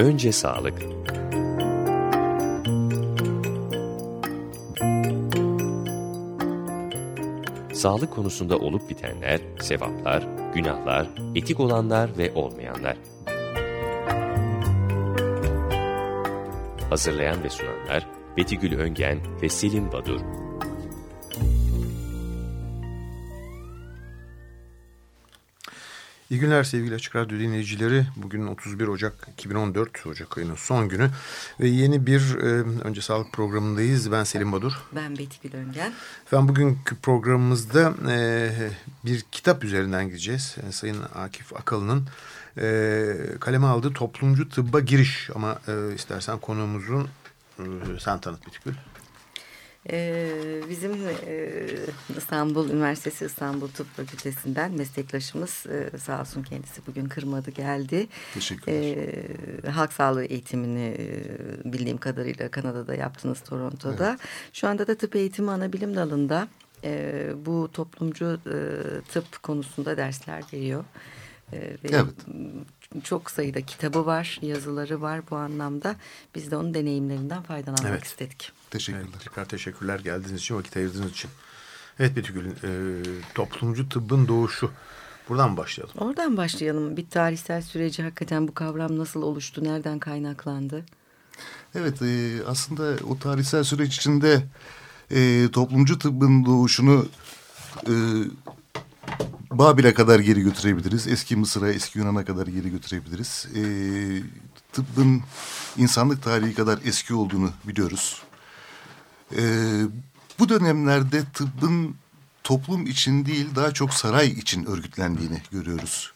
Önce sağlık. Sağlık konusunda olup bitenler, sevaplar, günahlar, etik olanlar ve olmayanlar. Hazırlayan ve sunanlar Betigül Öngen ve Selim Badur. İyi günler sevgili Açık Radyo dinleyicileri. Bugün 31 Ocak 2014 Ocak ayının son günü ve yeni bir e, önce sağlık programındayız. Ben Selim Badur. Ben Betigül Öngen. Ben bugünkü programımızda e, bir kitap üzerinden gideceğiz. E, Sayın Akif Akalı'nın e, kaleme aldığı toplumcu tıbba giriş ama e, istersen konuğumuzun e, sen tanıt Betigül. Ee, bizim e, İstanbul Üniversitesi İstanbul Tıp Fakültesinden meslektaşımız e, sağ olsun kendisi bugün kırmadı geldi. Teşekkürler. Ee, halk sağlığı eğitimini e, bildiğim kadarıyla Kanada'da yaptınız Toronto'da. Evet. Şu anda da tıp eğitimi ana bilim dalında e, bu toplumcu tıp konusunda dersler veriyor. Ve evet çok sayıda kitabı var, yazıları var bu anlamda. Biz de onun deneyimlerinden faydalanmak evet. istedik. Teşekkürler. Evet, tekrar teşekkürler geldiğiniz için, vakit ayırdığınız için. Evet Betügül, e, toplumcu tıbbın doğuşu. Buradan başlayalım. Oradan başlayalım. Bir tarihsel süreci hakikaten bu kavram nasıl oluştu, nereden kaynaklandı? Evet, e, aslında o tarihsel süreç içinde e, toplumcu tıbbın doğuşunu e, Babil'e kadar geri götürebiliriz. Eski Mısır'a, eski Yunan'a kadar geri götürebiliriz. E, tıbbın insanlık tarihi kadar eski olduğunu biliyoruz. E, bu dönemlerde tıbbın toplum için değil daha çok saray için örgütlendiğini görüyoruz.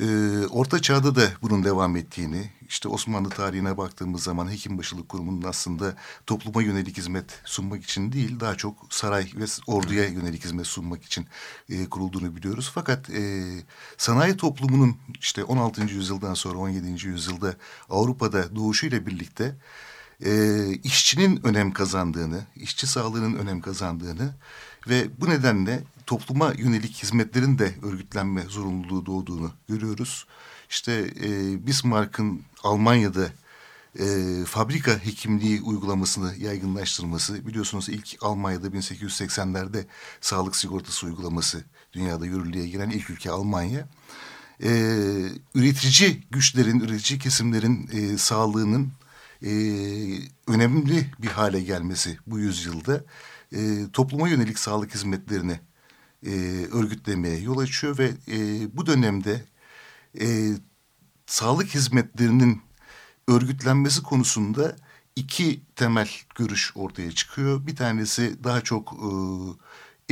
Ee, Orta Çağ'da da bunun devam ettiğini, işte Osmanlı tarihine baktığımız zaman Hekimbaşılık Kurumu'nun aslında topluma yönelik hizmet sunmak için değil, daha çok saray ve orduya yönelik hizmet sunmak için e, kurulduğunu biliyoruz. Fakat e, sanayi toplumunun işte 16. yüzyıldan sonra 17. yüzyılda Avrupa'da doğuşuyla birlikte e, işçinin önem kazandığını, işçi sağlığının önem kazandığını ve bu nedenle topluma yönelik hizmetlerin de örgütlenme zorunluluğu doğduğunu görüyoruz. İşte e, Bismarck'ın Almanya'da e, fabrika hekimliği uygulamasını yaygınlaştırması biliyorsunuz ilk Almanya'da 1880'lerde sağlık sigortası uygulaması dünyada yürürlüğe giren ilk ülke Almanya. E, üretici güçlerin, üretici kesimlerin e, sağlığının e, önemli bir hale gelmesi bu yüzyılda e, topluma yönelik sağlık hizmetlerini e, örgütlemeye yol açıyor ve e, bu dönemde e, sağlık hizmetlerinin örgütlenmesi konusunda iki temel görüş ortaya çıkıyor. Bir tanesi daha çok e,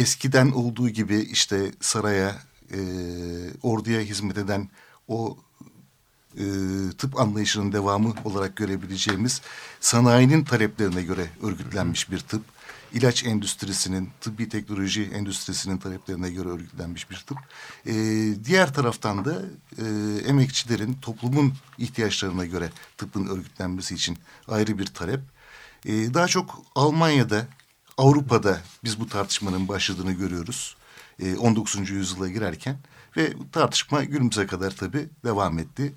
eskiden olduğu gibi işte saraya, e, orduya hizmet eden o e, tıp anlayışının devamı olarak görebileceğimiz sanayinin taleplerine göre örgütlenmiş bir tıp ilaç endüstrisinin, tıbbi teknoloji endüstrisinin taleplerine göre örgütlenmiş bir tıp. E, diğer taraftan da e, emekçilerin toplumun ihtiyaçlarına göre tıbbın örgütlenmesi için ayrı bir talep. E, daha çok Almanya'da, Avrupa'da biz bu tartışmanın başladığını görüyoruz. E, 19. yüzyıla girerken ve tartışma günümüze kadar tabii devam etti.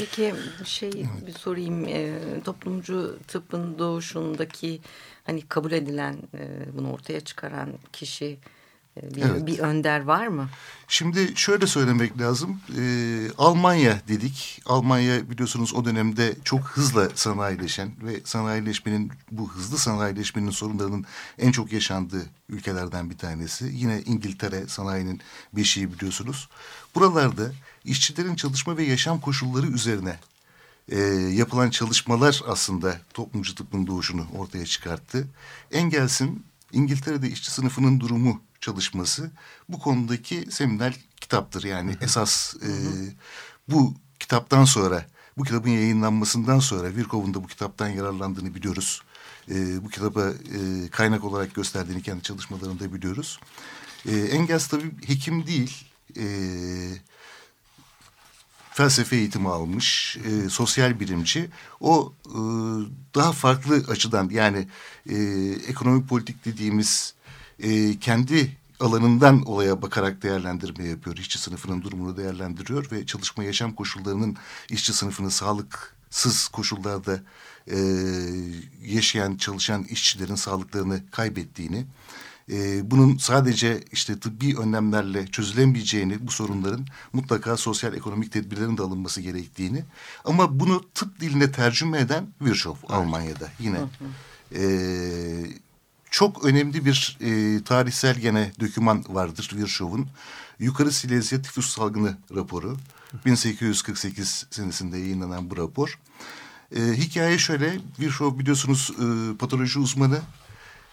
Peki şey bir sorayım e, toplumcu tıbbın doğuşundaki hani kabul edilen e, bunu ortaya çıkaran kişi e, bir, evet. bir önder var mı? Şimdi şöyle söylemek lazım. E, Almanya dedik. Almanya biliyorsunuz o dönemde çok hızla sanayileşen ve sanayileşmenin bu hızlı sanayileşmenin sorunlarının en çok yaşandığı ülkelerden bir tanesi. Yine İngiltere sanayinin beşiği biliyorsunuz. Buralarda işçilerin çalışma ve yaşam koşulları üzerine e, yapılan çalışmalar aslında toplumcu tıbbın doğuşunu ortaya çıkarttı. Engels'in İngiltere'de işçi sınıfının durumu çalışması bu konudaki seminal kitaptır. Yani esas e, bu kitaptan sonra, bu kitabın yayınlanmasından sonra Virchow'un da bu kitaptan yararlandığını biliyoruz. E, bu kitaba e, kaynak olarak gösterdiğini kendi çalışmalarında biliyoruz. E, Engels tabii hekim değil, e, felsefe eğitimi almış, e, sosyal bilimci. O e, daha farklı açıdan yani e, ekonomik politik dediğimiz e, kendi alanından olaya bakarak değerlendirme yapıyor. İşçi sınıfının durumunu değerlendiriyor ve çalışma yaşam koşullarının işçi sınıfının sağlık sız koşullarda e, yaşayan, çalışan işçilerin sağlıklarını kaybettiğini, e, bunun sadece işte tıbbi önlemlerle çözülemeyeceğini, bu sorunların mutlaka sosyal ekonomik tedbirlerin de alınması gerektiğini ama bunu tıp diline tercüme eden Virchow Almanya'da yine. E, çok önemli bir e, tarihsel gene döküman vardır Virchow'un. Yukarı Silezya tifüs salgını raporu. 1848 senesinde yayınlanan bu rapor. E, hikaye şöyle, Virchow biliyorsunuz e, patoloji uzmanı.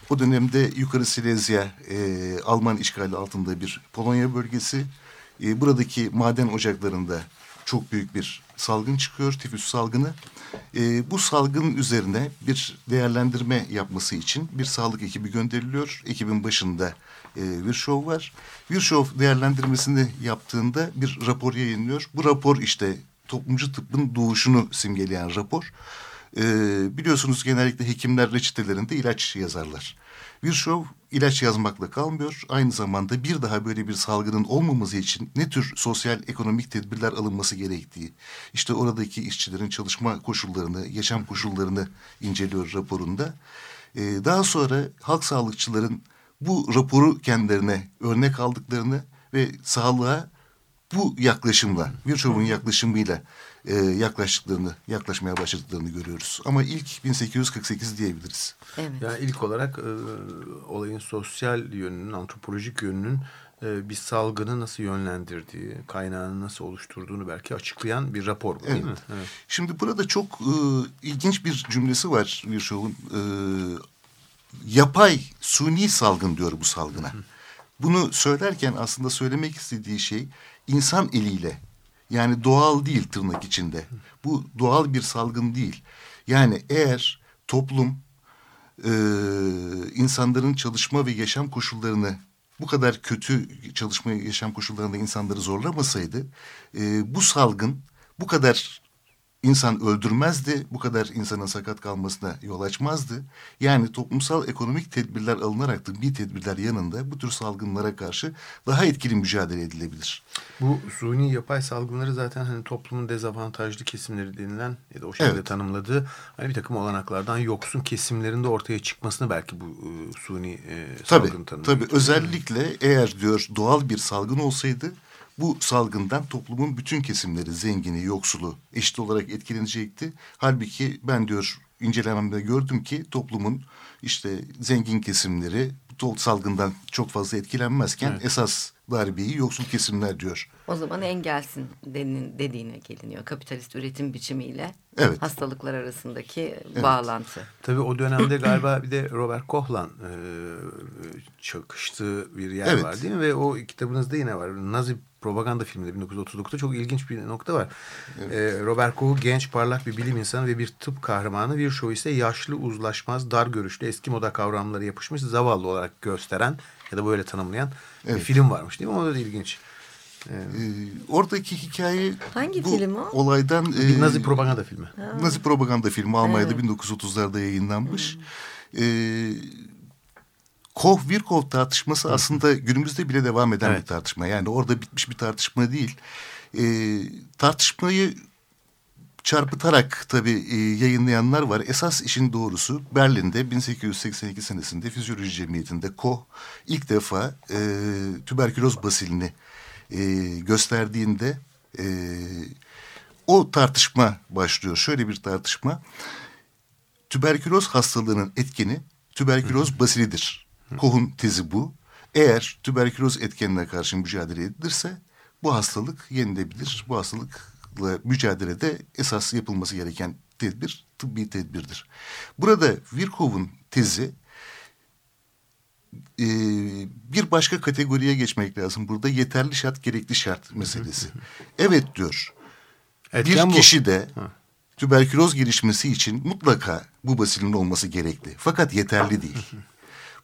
O dönemde Yukarı Silezya e, Alman işgali altında bir Polonya bölgesi. E, buradaki maden ocaklarında çok büyük bir salgın çıkıyor, tifüs salgını. E, bu salgın üzerine bir değerlendirme yapması için bir sağlık ekibi gönderiliyor. Ekibin başında e, Virchow var. Virchow değerlendirmesini yaptığında bir rapor yayınlıyor. Bu rapor işte toplumcu tıbbın doğuşunu simgeleyen rapor. E, biliyorsunuz genellikle hekimler reçetelerinde ilaç yazarlar. Virchow ilaç yazmakla kalmıyor. Aynı zamanda bir daha böyle bir salgının olmaması için ne tür sosyal ekonomik tedbirler alınması gerektiği, işte oradaki işçilerin çalışma koşullarını, yaşam koşullarını inceliyor raporunda. Ee, daha sonra halk sağlıkçıların bu raporu kendilerine örnek aldıklarını ve sağlığa bu yaklaşımla, Virchow'un yaklaşımıyla e, yaklaştıklarını, yaklaşmaya başladıklarını görüyoruz. Ama ilk 1848 diyebiliriz. Evet. Yani ilk olarak e, olayın sosyal yönünün, antropolojik yönünün e, bir salgını nasıl yönlendirdiği, kaynağını nasıl oluşturduğunu belki açıklayan bir rapor bu, değil Evet. mi? Evet. Şimdi burada çok e, ilginç bir cümlesi var Virchow'un. E, yapay, suni salgın diyor bu salgına. Bunu söylerken aslında söylemek istediği şey insan eliyle yani doğal değil tırnak içinde. Bu doğal bir salgın değil. Yani eğer toplum e, insanların çalışma ve yaşam koşullarını bu kadar kötü çalışma yaşam koşullarında insanları zorlamasaydı e, bu salgın bu kadar insan öldürmezdi, bu kadar insanın sakat kalmasına yol açmazdı. Yani toplumsal ekonomik tedbirler alınarak tıbbi tedbirler yanında bu tür salgınlara karşı daha etkili mücadele edilebilir. Bu suni yapay salgınları zaten hani toplumun dezavantajlı kesimleri denilen ya da o şekilde Evet. tanımladığı hani bir takım olanaklardan yoksun kesimlerinde ortaya çıkmasını belki bu e, suni e, Tabii, salgın tanımlıyor. tabii özellikle eğer diyor doğal bir salgın olsaydı bu salgından toplumun bütün kesimleri zengini, yoksulu eşit olarak etkilenecekti. Halbuki ben diyor incelememde gördüm ki toplumun işte zengin kesimleri bu salgından çok fazla etkilenmezken Evet. esas darbeyi yoksul kesimler diyor. O zaman engelsin denin, dediğine geliniyor. Kapitalist üretim biçimiyle Evet. hastalıklar arasındaki bağlantı. Tabii o dönemde galiba bir de Robert Koh'la e, çakıştığı bir yer Evet. var değil mi? Ve o kitabınızda yine var. Nazi propaganda filminde 1939'da çok ilginç bir nokta var. E, Robert Koch genç parlak bir bilim insanı ve bir tıp kahramanı. Bir show ise yaşlı uzlaşmaz dar görüşlü eski moda kavramları yapışmış zavallı olarak gösteren ya da böyle tanımlayan bir Evet. film varmış değil mi? O da ilginç. Ee, oradaki hikaye Hangi bu film o? olaydan Bir e, Nazi propaganda filmi. Nazi propaganda filmi Almanya'da 1930'larda yayınlanmış. Ee, Koh Virkov tartışması aslında günümüzde bile devam eden Evet. bir tartışma. Yani orada bitmiş bir tartışma değil. Ee, tartışmayı çarpıtarak tabii e, yayınlayanlar var. Esas işin doğrusu Berlin'de 1882 senesinde Fizyoloji Cemiyeti'nde Koh ilk defa e, tüberküloz basilini e, gösterdiğinde e, o tartışma başlıyor. Şöyle bir tartışma. Tüberküloz hastalığının etkeni tüberküloz basilidir. Koh'un tezi bu. Eğer tüberküloz etkenine karşı mücadele edilirse bu hastalık yenilebilir. Bu hastalıkla mücadelede esas yapılması gereken tedbir tıbbi tedbirdir. Burada Virchow'un tezi e, bir başka kategoriye geçmek lazım. Burada yeterli şart, gerekli şart meselesi. Evet diyor. Etken bir kişi de tüberküloz gelişmesi için mutlaka bu basilin olması gerekli. Fakat yeterli değil.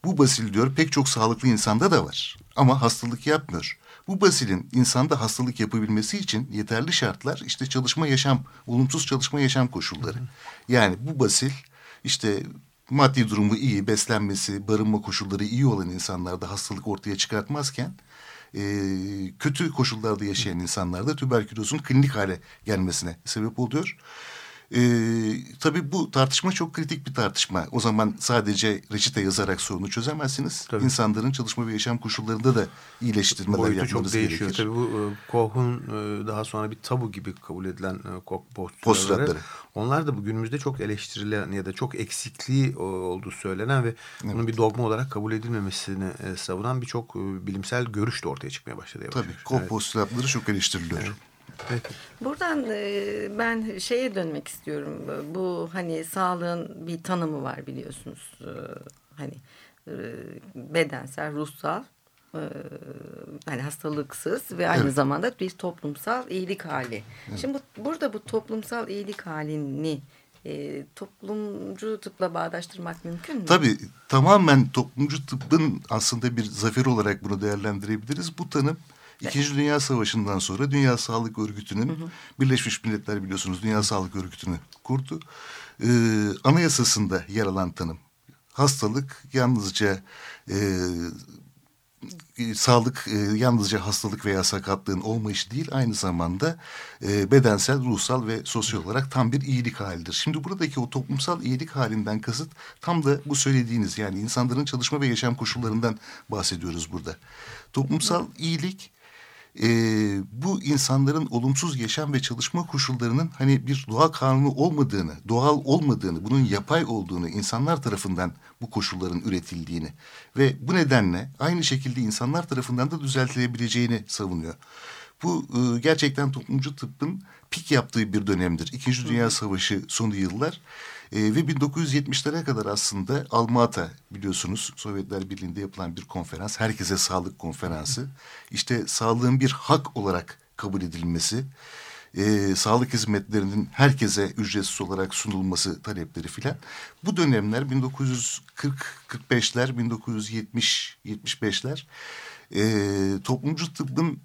Bu basil diyor pek çok sağlıklı insanda da var. Ama hastalık yapmıyor. Bu basilin insanda hastalık yapabilmesi için yeterli şartlar işte çalışma yaşam, olumsuz çalışma yaşam koşulları. Yani bu basil işte maddi durumu iyi, beslenmesi, barınma koşulları iyi olan insanlarda hastalık ortaya çıkartmazken e, kötü koşullarda yaşayan insanlarda tüberkülozun klinik hale gelmesine sebep oluyor. Ee, tabii bu tartışma çok kritik bir tartışma. O zaman sadece reçete yazarak sorunu çözemezsiniz. Tabii. İnsanların çalışma ve yaşam koşullarında da iyileştirmeler Boyutu yapmanız çok değişiyor. gerekir. Tabii bu e, Koch'un e, daha sonra bir tabu gibi kabul edilen e, Koch postülatları. Onlar da bu günümüzde çok eleştirilen ya da çok eksikliği o- olduğu söylenen ve bunun bir dogma olarak kabul edilmemesini e, savunan birçok e, bilimsel görüş de ortaya çıkmaya başladı. Tabii. Koch Evet. postülatları çok eleştiriliyor. Evet. Buradan e, ben şeye dönmek istiyorum. Bu hani sağlığın bir tanımı var biliyorsunuz. E, hani e, bedensel, ruhsal, hani hastalıksız ve aynı Evet. zamanda bir toplumsal iyilik hali. Şimdi bu, burada bu toplumsal iyilik halini e, toplumcu tıpla bağdaştırmak mümkün mü? Tabii tamamen toplumcu tıbbın aslında bir zaferi olarak bunu değerlendirebiliriz. Bu tanım İkinci Dünya Savaşı'ndan sonra Dünya Sağlık Örgütü'nün Birleşmiş Milletler biliyorsunuz Dünya Sağlık Örgütü'nü kurdu. Ee, anayasasında yer alan tanım. Hastalık yalnızca e, e, sağlık e, yalnızca hastalık veya sakatlığın olmayışı değil aynı zamanda e, bedensel, ruhsal ve sosyal olarak tam bir iyilik halidir. Şimdi buradaki o toplumsal iyilik halinden kasıt tam da bu söylediğiniz yani insanların çalışma ve yaşam koşullarından bahsediyoruz burada. Toplumsal iyilik e, bu insanların olumsuz yaşam ve çalışma koşullarının hani bir doğa kanunu olmadığını, doğal olmadığını, bunun yapay olduğunu, insanlar tarafından bu koşulların üretildiğini ve bu nedenle aynı şekilde insanlar tarafından da düzeltilebileceğini savunuyor. Bu e, gerçekten toplumcu tıbbın pik yaptığı bir dönemdir. İkinci Dünya Savaşı sonu yıllar e, ve 1970'lere kadar aslında Almata biliyorsunuz Sovyetler Birliği'nde yapılan bir konferans. Herkese sağlık konferansı. İşte sağlığın bir hak olarak kabul edilmesi, e, sağlık hizmetlerinin herkese ücretsiz olarak sunulması talepleri filan. Bu dönemler 1940-45'ler, 1970-75'ler e, toplumcu tıbbın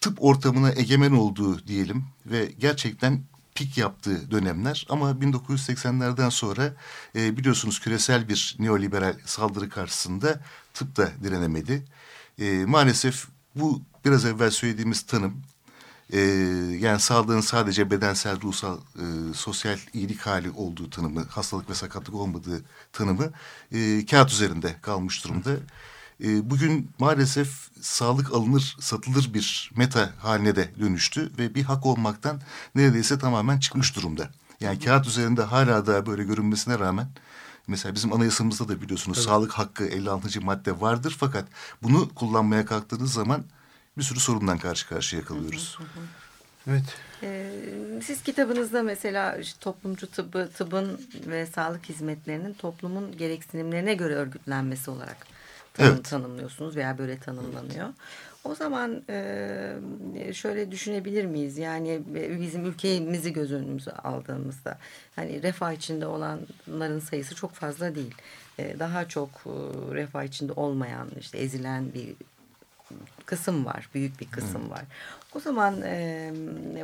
tıp ortamına egemen olduğu diyelim ve gerçekten pik yaptığı dönemler ama 1980'lerden sonra e, biliyorsunuz küresel bir neoliberal saldırı karşısında tıp da direnemedi. E, maalesef bu biraz evvel söylediğimiz tanım e, yani sağlığın sadece bedensel, ruhsal, e, sosyal iyilik hali olduğu tanımı, hastalık ve sakatlık olmadığı tanımı e, kağıt üzerinde kalmış durumda. E, bugün maalesef sağlık alınır, satılır bir meta haline de dönüştü ve bir hak olmaktan neredeyse tamamen çıkmış durumda. Yani kağıt üzerinde hala da böyle görünmesine rağmen mesela bizim anayasamızda da biliyorsunuz sağlık hakkı 56. madde vardır fakat bunu kullanmaya kalktığınız zaman bir sürü sorundan karşı karşıya kalıyoruz. Evet. Ee, siz kitabınızda mesela işte toplumcu tıbbı, tıbbın ve sağlık hizmetlerinin toplumun gereksinimlerine göre örgütlenmesi olarak tanım, Evet. tanımlıyorsunuz veya böyle tanımlanıyor. O zaman e, şöyle düşünebilir miyiz? Yani bizim ülkemizi göz önümüze aldığımızda hani refah içinde olanların sayısı çok fazla değil. E, daha çok e, refah içinde olmayan işte ezilen bir kısım var. Büyük bir kısım var. O zaman e,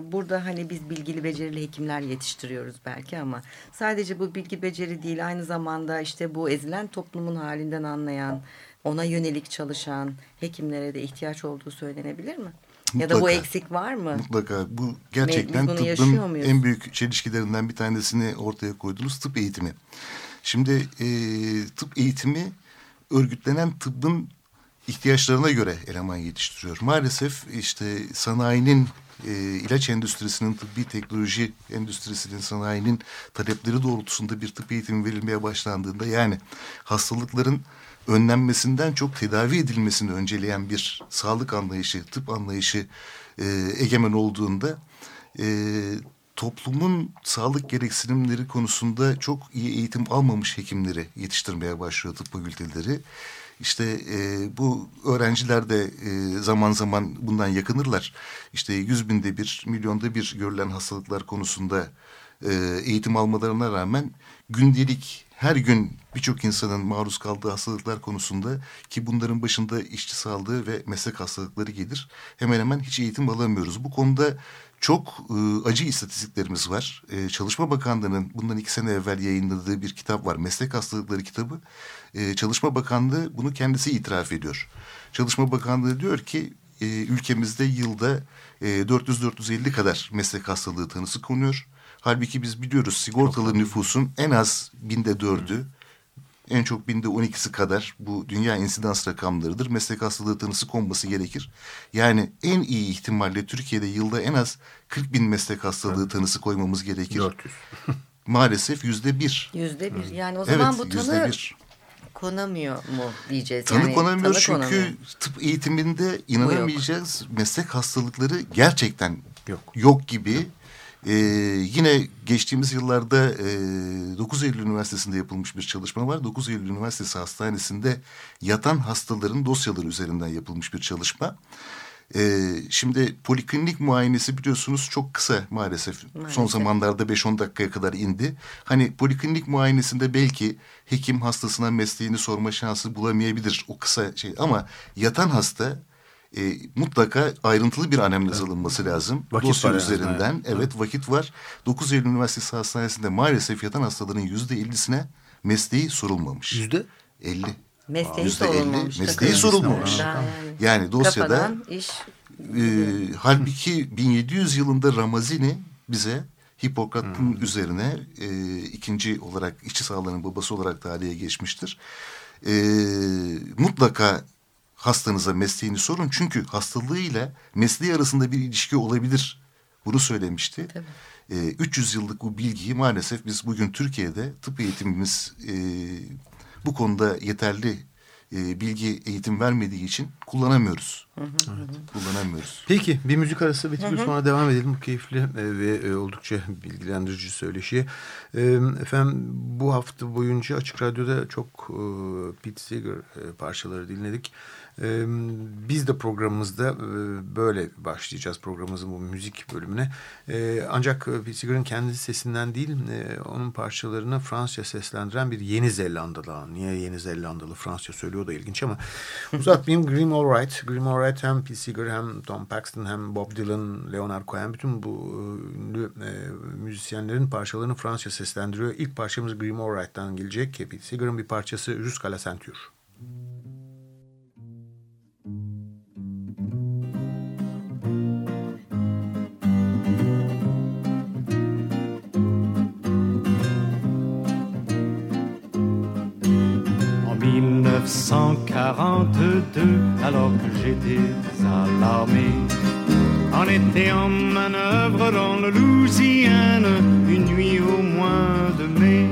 burada hani biz bilgili becerili hekimler yetiştiriyoruz belki ama sadece bu bilgi beceri değil aynı zamanda işte bu ezilen toplumun halinden anlayan ona yönelik çalışan hekimlere de ihtiyaç olduğu söylenebilir mi? Ya da bu Mutlaka. eksik var mı? Mutlaka bu gerçekten tıbbın en büyük çelişkilerinden bir tanesini ortaya koydunuz tıp eğitimi. Şimdi e, tıp eğitimi örgütlenen tıbbın ihtiyaçlarına göre eleman yetiştiriyor. Maalesef işte sanayinin e, ilaç endüstrisinin tıbbi teknoloji endüstrisinin sanayinin talepleri doğrultusunda bir tıp eğitimi verilmeye başlandığında yani hastalıkların önlenmesinden çok tedavi edilmesini önceleyen bir sağlık anlayışı, tıp anlayışı e, egemen olduğunda e, toplumun sağlık gereksinimleri konusunda çok iyi eğitim almamış hekimleri yetiştirmeye başlıyor tıp fakülteleri. İşte e, bu öğrenciler de e, zaman zaman bundan yakınırlar. İşte yüz binde bir, milyonda bir görülen hastalıklar konusunda e, eğitim almalarına rağmen gündelik her gün birçok insanın maruz kaldığı hastalıklar konusunda ki bunların başında işçi sağlığı ve meslek hastalıkları gelir. Hemen hemen hiç eğitim alamıyoruz. Bu konuda çok e, acı istatistiklerimiz var. E, Çalışma Bakanlığı'nın bundan iki sene evvel yayınladığı bir kitap var. Meslek hastalıkları kitabı. E, Çalışma Bakanlığı bunu kendisi itiraf ediyor. Çalışma Bakanlığı diyor ki e, ülkemizde yılda e, 400-450 kadar meslek hastalığı tanısı konuyor. Halbuki biz biliyoruz sigortalı nüfusun en az binde dördü, en çok binde on ikisi kadar bu dünya insidans rakamlarıdır. Meslek hastalığı tanısı konması gerekir. Yani en iyi ihtimalle Türkiye'de yılda en az 40 bin meslek hastalığı tanısı koymamız gerekir. 400. Maalesef yüzde bir. Yüzde bir. Yani o zaman Evet bu tanı konamıyor mu diyeceğiz. Tanı yani, konamıyoruz tanı çünkü konamıyor. tıp eğitiminde inanamayacağız meslek hastalıkları gerçekten Yok. yok gibi. Ee, yine geçtiğimiz yıllarda e, 9 Eylül Üniversitesi'nde yapılmış bir çalışma var. 9 Eylül Üniversitesi Hastanesi'nde yatan hastaların dosyaları üzerinden yapılmış bir çalışma. Ee, şimdi poliklinik muayenesi biliyorsunuz çok kısa maalesef. Maalesef. Son zamanlarda 5-10 dakikaya kadar indi. Hani poliklinik muayenesinde belki hekim hastasına mesleğini sorma şansı bulamayabilir o kısa şey. Ama yatan hasta e, mutlaka ayrıntılı bir anemnez alınması lazım. Vakit Dosya var yani, üzerinden. Evet vakit var. 9 Eylül Üniversitesi Hastanesi'nde maalesef yatan hastaların yüzde ellisine mesleği sorulmamış. Yüzde? 50. Mesleği elli sorulmamış. mesleği sorulmamış. Yani. Yani dosyada Kafadan iş e, halbuki 1700 yılında Ramazini bize Hipokrat'ın üzerine e, ikinci olarak işçi sağlığının babası olarak tarihe geçmiştir. E, mutlaka hastanıza mesleğini sorun çünkü hastalığıyla mesleği arasında bir ilişki olabilir. Bunu söylemişti. Tabii. E, 300 yıllık bu bilgiyi maalesef biz bugün Türkiye'de tıp eğitimimiz e, bu konuda yeterli e, bilgi eğitim vermediği için kullanamıyoruz. Kullanamıyoruz. Peki bir müzik arası bitip sonra devam edelim bu keyifli e, ve e, oldukça bilgilendirici söyleşiye. E, Efendim bu hafta boyunca Açık Radyo'da çok e, Pete Seeger e, parçaları dinledik. E, Biz de programımızda e, böyle başlayacağız programımızın bu müzik bölümüne. E, Ancak e, Pete Seeger'ın kendi sesinden değil e, onun parçalarını Fransızca seslendiren bir Yeni Zelandalı. Niye Yeni Zelandalı Fransızca söylüyor da ilginç ama uzatmayayım. Grim Alright. Grim Alright hem Seeger hem Tom Paxton hem Bob Dylan, Leonard Cohen bütün bu ünlü e, müzisyenlerin parçalarını Fransızca seslendiriyor. İlk parçamız Grim Alright'tan gelecek. Seeger'ın bir parçası Jusqu'à la ceinture. En 1942, alors que j'étais à l'armée, on était en manœuvre dans le Louisiane, une nuit au mois de mai.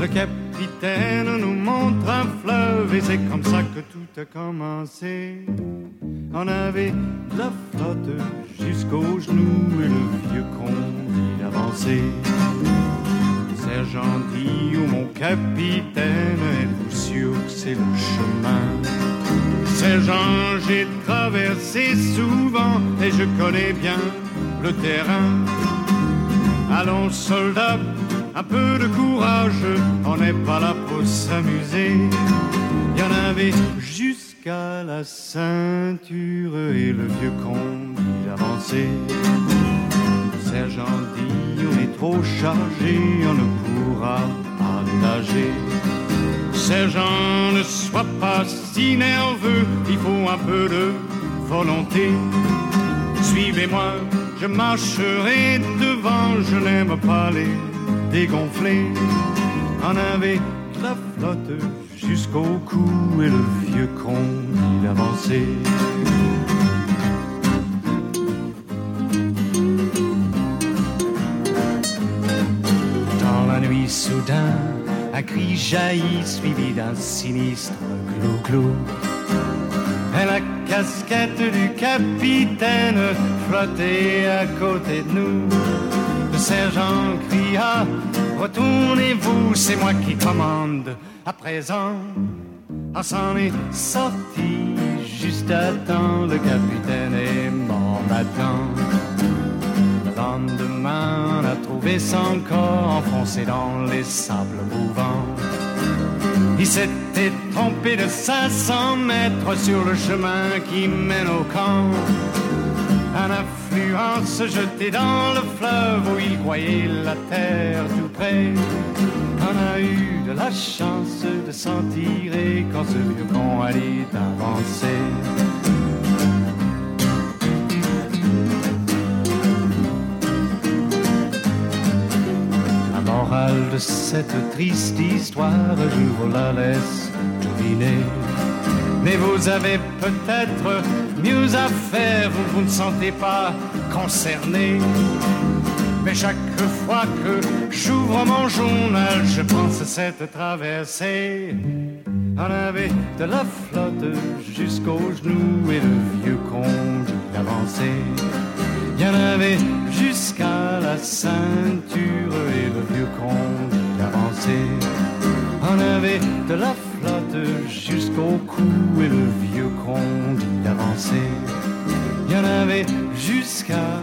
Le capitaine nous montre un fleuve et c'est comme ça que tout a commencé. On avait la flotte jusqu'aux genoux et le vieux conduit d'avancer. Sergent dit ou mon capitaine, êtes-vous sûr que c'est le chemin Sergent, j'ai traversé souvent et je connais bien le terrain. Allons soldats, un peu de courage, on n'est pas là pour s'amuser. Il y en avait jusqu'à la ceinture et le vieux conduit d'avancer. Sergent dit, trop chargé, on ne pourra pas nager. Sergent, ne sois pas si nerveux, il faut un peu de volonté. Suivez-moi, je marcherai devant, je n'aime pas les dégonfler. On avait la flotte jusqu'au cou et le vieux conduit d'avancer. Dans soudain, un cri jaillit suivi d'un sinistre clou-clou. Et la casquette du capitaine flottait à côté de nous. Le sergent cria Retournez-vous, c'est moi qui commande à présent. On s'en est sorti juste à temps, le capitaine est mort maintenant. Le lendemain, a trouvé son corps enfoncé dans les sables mouvants. Il s'était trompé de 500 mètres sur le chemin qui mène au camp. Un affluent se jetait dans le fleuve où il croyait la terre tout près. On a eu de la chance de s'en tirer quand ce vieux con allait avancer. Cette triste histoire, je vous la laisse deviner. Mais vous avez peut-être mieux à faire, vous, vous ne sentez pas concerné. Mais chaque fois que j'ouvre mon journal, je pense à cette traversée. On avait de la flotte jusqu'aux genoux et le vieux conte d'avancer. Il y en avait jusqu'à la ceinture et le vieux conte d'avancer. On avait de la flotte jusqu'au cou et le vieux conte d'avancer. Il y en avait jusqu'à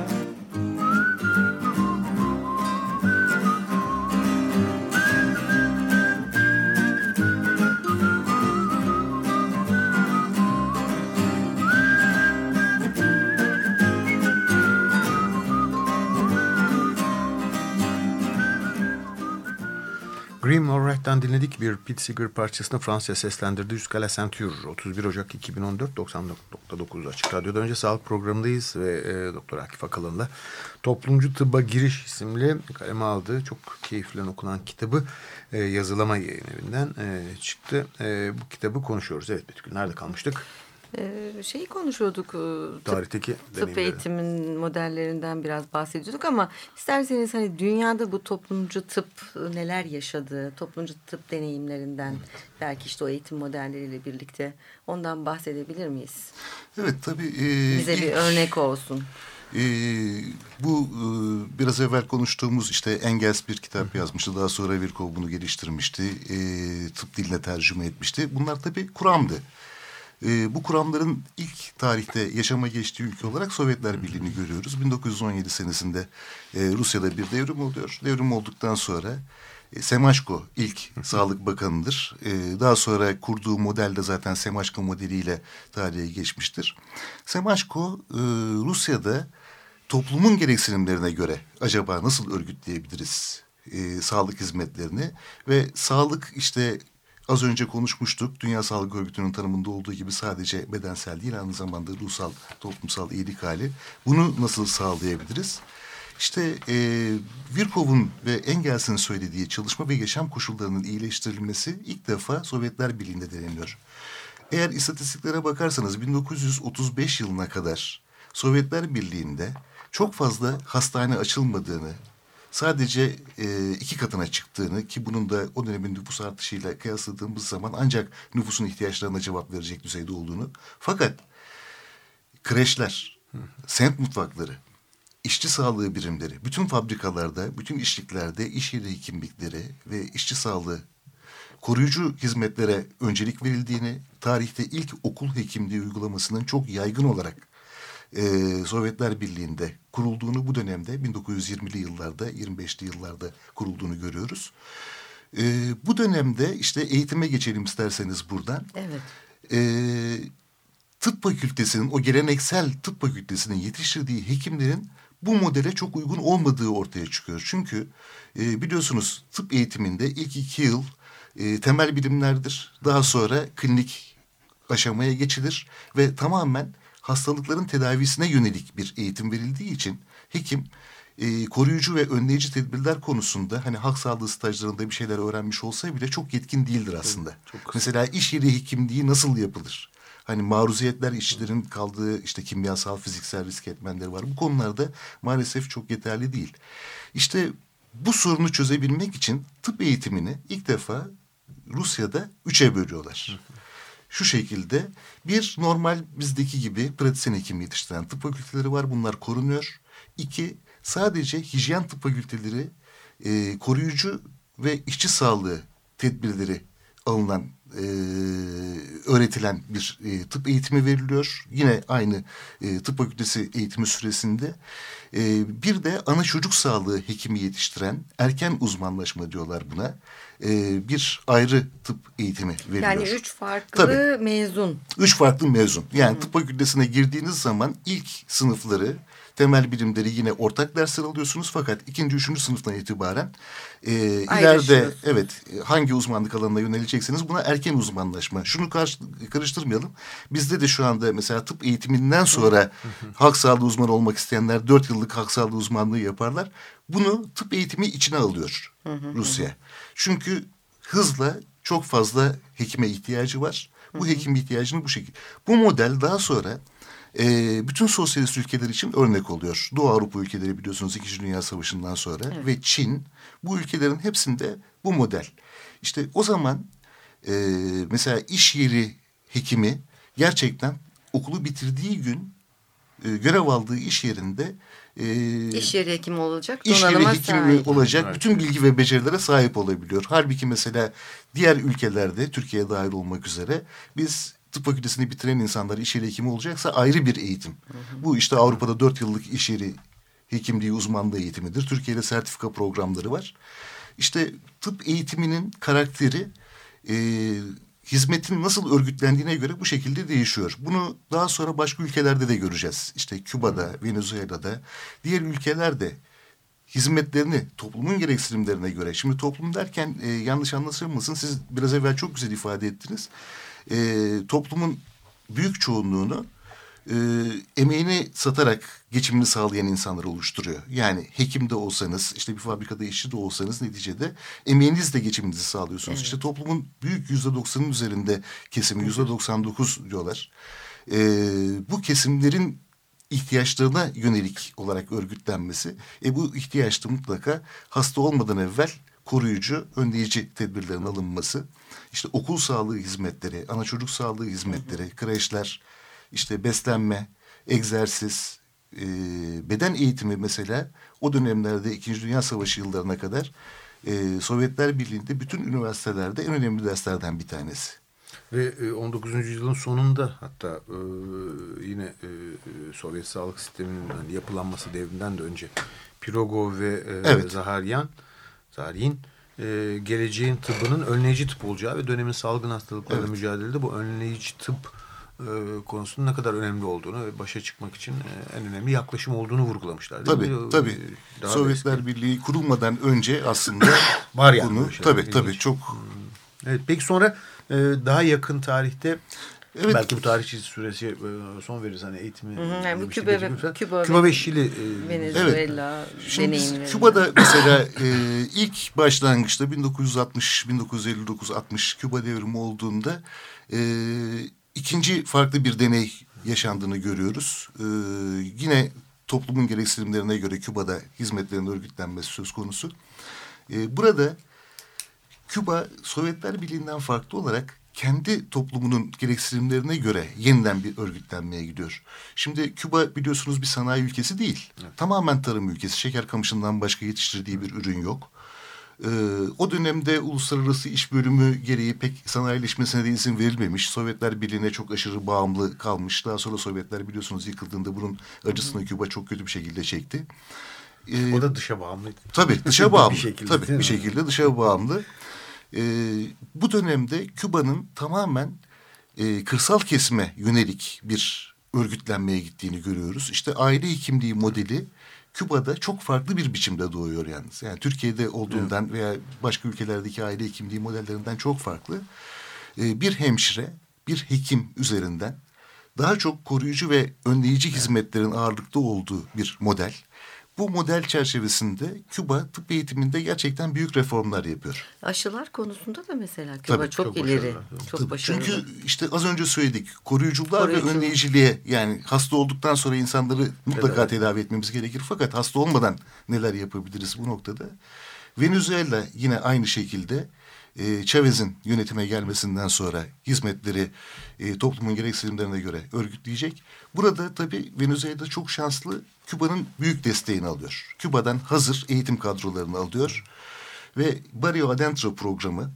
Orrecht'ten dinledik bir Pete Seeger parçasını Fransa'ya seslendirdi. La ceinture 31 Ocak 2014 99.9 Açık Radyo'da önce sağlık programındayız ve e, Doktor Akif Akalın'la Toplumcu Tıbba Giriş isimli kaleme aldığı çok keyifli okunan kitabı e, yazılama yayın evinden e, çıktı. E, bu kitabı konuşuyoruz. Evet Betül nerede kalmıştık? Ee, şeyi konuşuyorduk. e, Tıp, Tarihteki tıp eğitimin modellerinden biraz bahsediyorduk ama isterseniz hani dünyada bu toplumcu tıp e, neler yaşadı, toplumcu tıp deneyimlerinden belki işte o eğitim modelleriyle birlikte ondan bahsedebilir miyiz? Evet tabii. e, Bize bir ilk- örnek olsun. Ee, bu e, biraz evvel konuştuğumuz işte Engels bir kitap yazmıştı. Daha sonra Virkov bunu geliştirmişti. Ee, tıp diline tercüme etmişti. Bunlar tabii kuramdı. Ee, bu kuramların ilk tarihte yaşama geçtiği ülke olarak Sovyetler Birliği'ni görüyoruz. 1917 senesinde e, Rusya'da bir devrim oluyor. Devrim olduktan sonra e, Semaşko ilk Sağlık Bakanı'dır. E, daha sonra kurduğu model de zaten Semaşko modeliyle tarihe geçmiştir. Semaşko e, Rusya'da toplumun gereksinimlerine göre acaba nasıl örgütleyebiliriz e, sağlık hizmetlerini ve sağlık işte az önce konuşmuştuk Dünya Sağlık Örgütü'nün tanımında olduğu gibi sadece bedensel değil aynı zamanda ruhsal toplumsal iyilik hali bunu nasıl sağlayabiliriz? İşte e, Virkov'un ve Engels'in söylediği çalışma ve yaşam koşullarının iyileştirilmesi ilk defa Sovyetler Birliği'nde deneniyor. Eğer istatistiklere bakarsanız 1935 yılına kadar Sovyetler Birliği'nde çok fazla hastane açılmadığını, sadece e, iki katına çıktığını ki bunun da o dönemin nüfus artışıyla kıyasladığımız zaman ancak nüfusun ihtiyaçlarına cevap verecek düzeyde olduğunu. Fakat kreşler, semt mutfakları, işçi sağlığı birimleri, bütün fabrikalarda, bütün işliklerde iş yeri hekimlikleri ve işçi sağlığı koruyucu hizmetlere öncelik verildiğini, tarihte ilk okul hekimliği uygulamasının çok yaygın olarak e, Sovyetler Birliği'nde kurulduğunu bu dönemde 1920'li yıllarda, 25'li yıllarda kurulduğunu görüyoruz. E, bu dönemde işte eğitime geçelim isterseniz buradan. Evet. E, tıp fakültesinin, o geleneksel tıp fakültesinin yetiştirdiği hekimlerin bu modele çok uygun olmadığı ortaya çıkıyor. Çünkü e, biliyorsunuz tıp eğitiminde ilk iki yıl e, temel bilimlerdir. Daha sonra klinik aşamaya geçilir ve tamamen hastalıkların tedavisine yönelik bir eğitim verildiği için hekim e, koruyucu ve önleyici tedbirler konusunda hani halk sağlığı stajlarında bir şeyler öğrenmiş olsa bile çok yetkin değildir aslında. Mesela iş yeri hekimliği nasıl yapılır? Hani maruziyetler işçilerin kaldığı işte kimyasal, fiziksel risk etmenleri var. Bu konularda maalesef çok yeterli değil. İşte bu sorunu çözebilmek için tıp eğitimini ilk defa Rusya'da üçe bölüyorlar. Şu şekilde bir normal bizdeki gibi pratisyen hekim yetiştiren tıp fakülteleri var. Bunlar korunuyor. İki sadece hijyen tıp fakülteleri e, koruyucu ve işçi sağlığı tedbirleri alınan e, öğretilen bir e, tıp eğitimi veriliyor. Yine aynı e, tıp fakültesi eğitimi süresinde. E, bir de ana çocuk sağlığı hekimi yetiştiren erken uzmanlaşma diyorlar buna. E, bir ayrı tıp eğitimi veriliyor. Yani üç farklı Tabii. mezun. Üç farklı mezun. Yani tıp fakültesine girdiğiniz zaman ilk sınıfları Temel bilimleri yine ortak dersler alıyorsunuz fakat ikinci, üçüncü sınıftan itibaren e, ileride evet hangi uzmanlık alanına yönelecekseniz buna erken uzmanlaşma. Şunu karış- karıştırmayalım. Bizde de şu anda mesela tıp eğitiminden sonra halk sağlığı uzmanı olmak isteyenler dört yıllık halk sağlığı uzmanlığı yaparlar. Bunu tıp eğitimi içine alıyor Rusya. Çünkü hızla çok fazla hekime ihtiyacı var. Bu hekim ihtiyacını bu şekilde. Bu model daha sonra e, bütün sosyalist ülkeler için örnek oluyor. Doğu Avrupa ülkeleri biliyorsunuz İkinci Dünya Savaşı'ndan sonra ve Çin bu ülkelerin hepsinde bu model. İşte o zaman e, mesela iş yeri hekimi gerçekten okulu bitirdiği gün e, görev aldığı iş yerinde e, İş yeri hekimi olacak. iş yeri hekimi sahip. olacak. Evet. Bütün bilgi ve becerilere sahip olabiliyor. Halbuki mesela diğer ülkelerde Türkiye dahil olmak üzere biz tıp fakültesini bitiren insanlar iş yeri hekimi olacaksa ayrı bir eğitim. Bu işte Avrupa'da dört yıllık iş yeri hekimliği uzmanlığı eğitimidir. Türkiye'de sertifika programları var. İşte tıp eğitiminin karakteri e, hizmetin nasıl örgütlendiğine göre bu şekilde değişiyor. Bunu daha sonra başka ülkelerde de göreceğiz. İşte Küba'da, Venezuela'da, diğer ülkelerde hizmetlerini toplumun gereksinimlerine göre. Şimdi toplum derken e, yanlış anlaşılmasın siz biraz evvel çok güzel ifade ettiniz. E, toplumun büyük çoğunluğunu e, emeğini satarak geçimini sağlayan insanlar oluşturuyor. Yani hekim de olsanız işte bir fabrikada işçi de olsanız neticede emeğinizle geçiminizi sağlıyorsunuz. İşte toplumun büyük yüzde doksanın üzerinde kesimi yüzde doksan dokuz diyorlar. E, bu kesimlerin ihtiyaçlarına yönelik olarak örgütlenmesi. E bu ihtiyaçta mutlaka hasta olmadan evvel koruyucu, önleyici tedbirlerin alınması. İşte okul sağlığı hizmetleri, ana çocuk sağlığı hizmetleri, kreşler, işte beslenme, egzersiz, e, beden eğitimi mesela o dönemlerde İkinci Dünya Savaşı yıllarına kadar e, Sovyetler Birliği'nde bütün üniversitelerde en önemli derslerden bir tanesi. Ve e, 19. yüzyılın sonunda hatta e, yine e, e, Sovyet sağlık sisteminin hani yapılanması devrinden de önce Pirogov ve e, Evet. Zaharyan, Zaharin e, geleceğin tıbbının önleyici tıp olacağı ve dönemin salgın hastalıklarla Evet. mücadelede bu önleyici tıp e, konusunun ne kadar önemli olduğunu ve başa çıkmak için e, en önemli yaklaşım olduğunu vurgulamışlar. Tabii mi? tabii. Daha Sovyetler Birliği kurulmadan önce aslında Var yani bunu şeyler, tabii ilginç. tabii çok Evet, peki sonra e, daha yakın tarihte Evet. belki bu tarihçi süresi e, son verirse hani eğitimi. Hı hı, yani bu işte Küba ve-. Küba Küba, ve Şili. e, Venezuela Şimdi biz. Küba'da mesela e, ilk başlangıçta 1960-1959-60 Küba devrimi olduğunda e, ikinci farklı bir deney yaşandığını görüyoruz. E, yine toplumun gereksinimlerine göre Küba'da hizmetlerin örgütlenmesi söz konusu. E, burada Küba Sovyetler Birliği'nden farklı olarak kendi toplumunun gereksinimlerine göre yeniden bir örgütlenmeye gidiyor. Şimdi Küba biliyorsunuz bir sanayi ülkesi değil. Tamamen tarım ülkesi. Şeker kamışından başka yetiştirdiği bir ürün yok. Ee, o dönemde uluslararası iş bölümü gereği pek sanayileşmesine de izin verilmemiş. Sovyetler Birliği'ne çok aşırı bağımlı kalmış. Daha sonra Sovyetler biliyorsunuz yıkıldığında bunun acısını Küba çok kötü bir şekilde çekti. Ee, O da dışa bağımlıydı. Tabii dışa bağımlı. Bir şekilde, Tabii bir şekilde dışa bağımlı. Ee, bu dönemde Küba'nın tamamen e, kırsal kesime yönelik bir örgütlenmeye gittiğini görüyoruz. İşte aile hekimliği modeli Küba'da çok farklı bir biçimde doğuyor yalnız. Yani Türkiye'de olduğundan veya başka ülkelerdeki aile hekimliği modellerinden çok farklı. Ee, bir hemşire, bir hekim üzerinden daha çok koruyucu ve önleyici hizmetlerin ağırlıkta olduğu bir model. Bu model çerçevesinde Küba tıp eğitiminde gerçekten büyük reformlar yapıyor. Aşılar konusunda da mesela Küba Tabii, çok, çok ileri. başarılı. Çok Tabii, başarılı. Çünkü işte az önce söyledik koruyuculuğa ve Koruyuculuk. önleyiciliğe yani hasta olduktan sonra insanları mutlaka Tedavi. tedavi etmemiz gerekir. Fakat hasta olmadan neler yapabiliriz bu noktada? Venezuela yine aynı şekilde e, Chavez'in yönetime gelmesinden sonra hizmetleri e, toplumun gereksinimlerine göre örgütleyecek. Burada tabii Venezuela çok şanslı Küba'nın büyük desteğini alıyor. Küba'dan hazır eğitim kadrolarını alıyor. Ve Barrio Adentro programı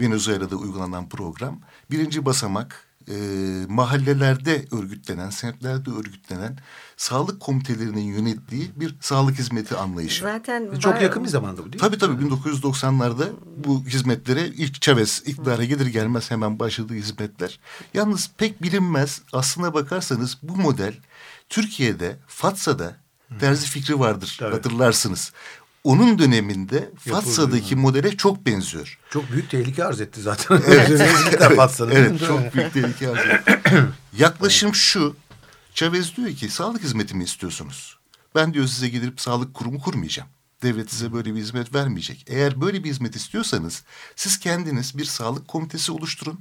Venezuela'da uygulanan program birinci basamak e, mahallelerde örgütlenen, semtlerde örgütlenen sağlık komitelerinin yönettiği bir sağlık hizmeti anlayışı. Zaten Çok var- yakın bir zamanda bu değil mi? Tabii tabii 1990'larda bu hizmetlere ilk Chavez iktidara gelir gelmez hemen başladığı hizmetler. Yalnız pek bilinmez aslına bakarsanız bu model Türkiye'de Fatsa'da terzi fikri vardır Tabii. hatırlarsınız. Onun döneminde Fatsa'daki modele çok benziyor. Çok büyük tehlike arz etti zaten. Evet. Fatsa'nın. Evet çok büyük tehlike arz ediyor. Yaklaşım şu. Chavez diyor ki sağlık hizmeti mi istiyorsunuz? Ben diyor size gidip sağlık kurumu kurmayacağım. Devlet size böyle bir hizmet vermeyecek. Eğer böyle bir hizmet istiyorsanız siz kendiniz bir sağlık komitesi oluşturun.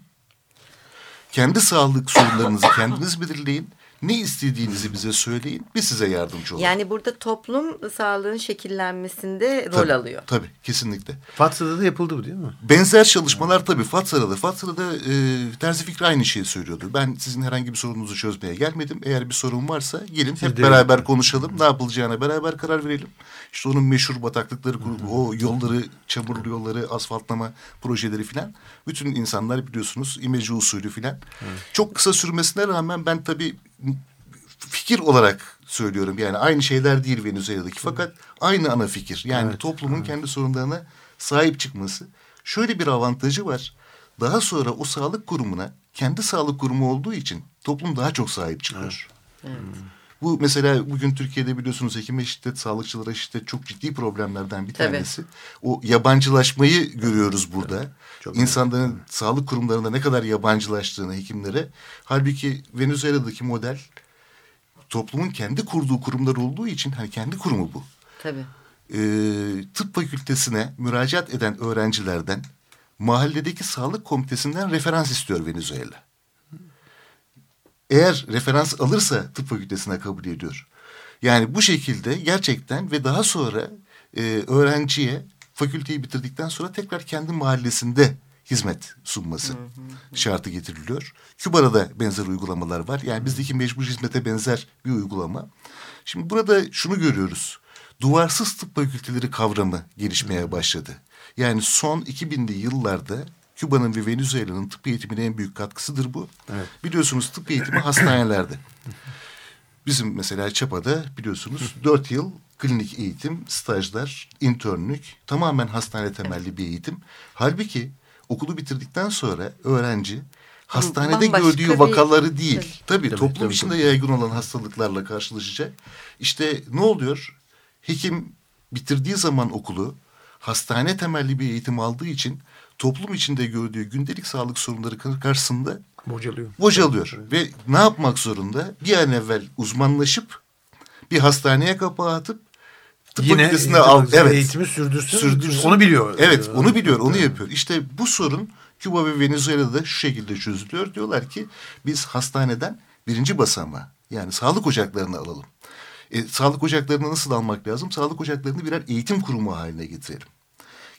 Kendi sağlık sorunlarınızı kendiniz belirleyin. Ne istediğinizi bize söyleyin. Biz size yardımcı olalım. Yani burada toplum sağlığın şekillenmesinde rol Tabii, alıyor. Tabii kesinlikle. Fatsa'da da yapıldı bu değil mi? Benzer çalışmalar tabii Fatsa'da da. Fatsa'da da e, Terzi Fikri aynı şeyi söylüyordu. Ben sizin herhangi bir sorunuzu çözmeye gelmedim. Eğer bir sorun varsa gelin hep de- beraber konuşalım. Ne yapılacağına beraber karar verelim. İşte onun meşhur bataklıkları, o yolları, çamurlu yolları, asfaltlama projeleri filan. Bütün insanlar biliyorsunuz imece usulü filan. Çok kısa sürmesine rağmen ben tabii fikir olarak söylüyorum. Yani aynı şeyler değil Venezuela'daki fakat aynı ana fikir. Yani toplumun kendi sorunlarına sahip çıkması. Şöyle bir avantajı var. Daha sonra o sağlık kurumuna kendi sağlık kurumu olduğu için toplum daha çok sahip çıkıyor. Bu mesela bugün Türkiye'de biliyorsunuz hekime şiddet, sağlıkçılara şiddet çok ciddi problemlerden bir tanesi. O yabancılaşmayı görüyoruz burada. Çok İnsanların sağlık kurumlarında ne kadar yabancılaştığını hekimlere. Halbuki Venezuela'daki model toplumun kendi kurduğu kurumlar olduğu için hani kendi kurumu bu. Tabii. Ee, tıp fakültesine müracaat eden öğrencilerden mahalledeki sağlık komitesinden referans istiyor Venezuela. Eğer referans alırsa tıp fakültesine kabul ediyor. Yani bu şekilde gerçekten ve daha sonra e, öğrenciye fakülteyi bitirdikten sonra tekrar kendi mahallesinde hizmet sunması şartı getiriliyor. Küba'da da benzer uygulamalar var. Yani bizdeki mecbur hizmete benzer bir uygulama. Şimdi burada şunu görüyoruz. Duvarsız tıp fakülteleri kavramı gelişmeye başladı. Yani son 2000'li yıllarda Küba'nın ve Venezuela'nın tıp eğitimine en büyük katkısıdır bu. Biliyorsunuz tıp eğitimi hastanelerde. Bizim mesela Çapa'da biliyorsunuz dört yıl klinik eğitim, stajlar, internlük tamamen hastane temelli bir eğitim. Halbuki okulu bitirdikten sonra öğrenci hastanede bambaşka gördüğü bir- vakaları değil. Tabii. Tabii, Tabii, toplum tabii, içinde tabii. yaygın olan hastalıklarla karşılaşacak. İşte ne oluyor? Hekim bitirdiği zaman okulu hastane temelli bir eğitim aldığı için toplum içinde gördüğü gündelik sağlık sorunları karşısında Bocalıyor. bocalıyor. Ve ne yapmak zorunda? Bir an evvel uzmanlaşıp bir hastaneye kapağı atıp tıp Yine fakültesine al. Evet. eğitimi sürdürsün. Sürdürsün. Onu biliyor. Evet, onu biliyor, onu Evet. yapıyor. İşte bu sorun Küba ve Venezuela'da şu şekilde çözülüyor. Diyorlar ki biz hastaneden birinci basamağı yani sağlık ocaklarını alalım. E, sağlık ocaklarını nasıl almak lazım? Sağlık ocaklarını birer eğitim kurumu haline getirelim.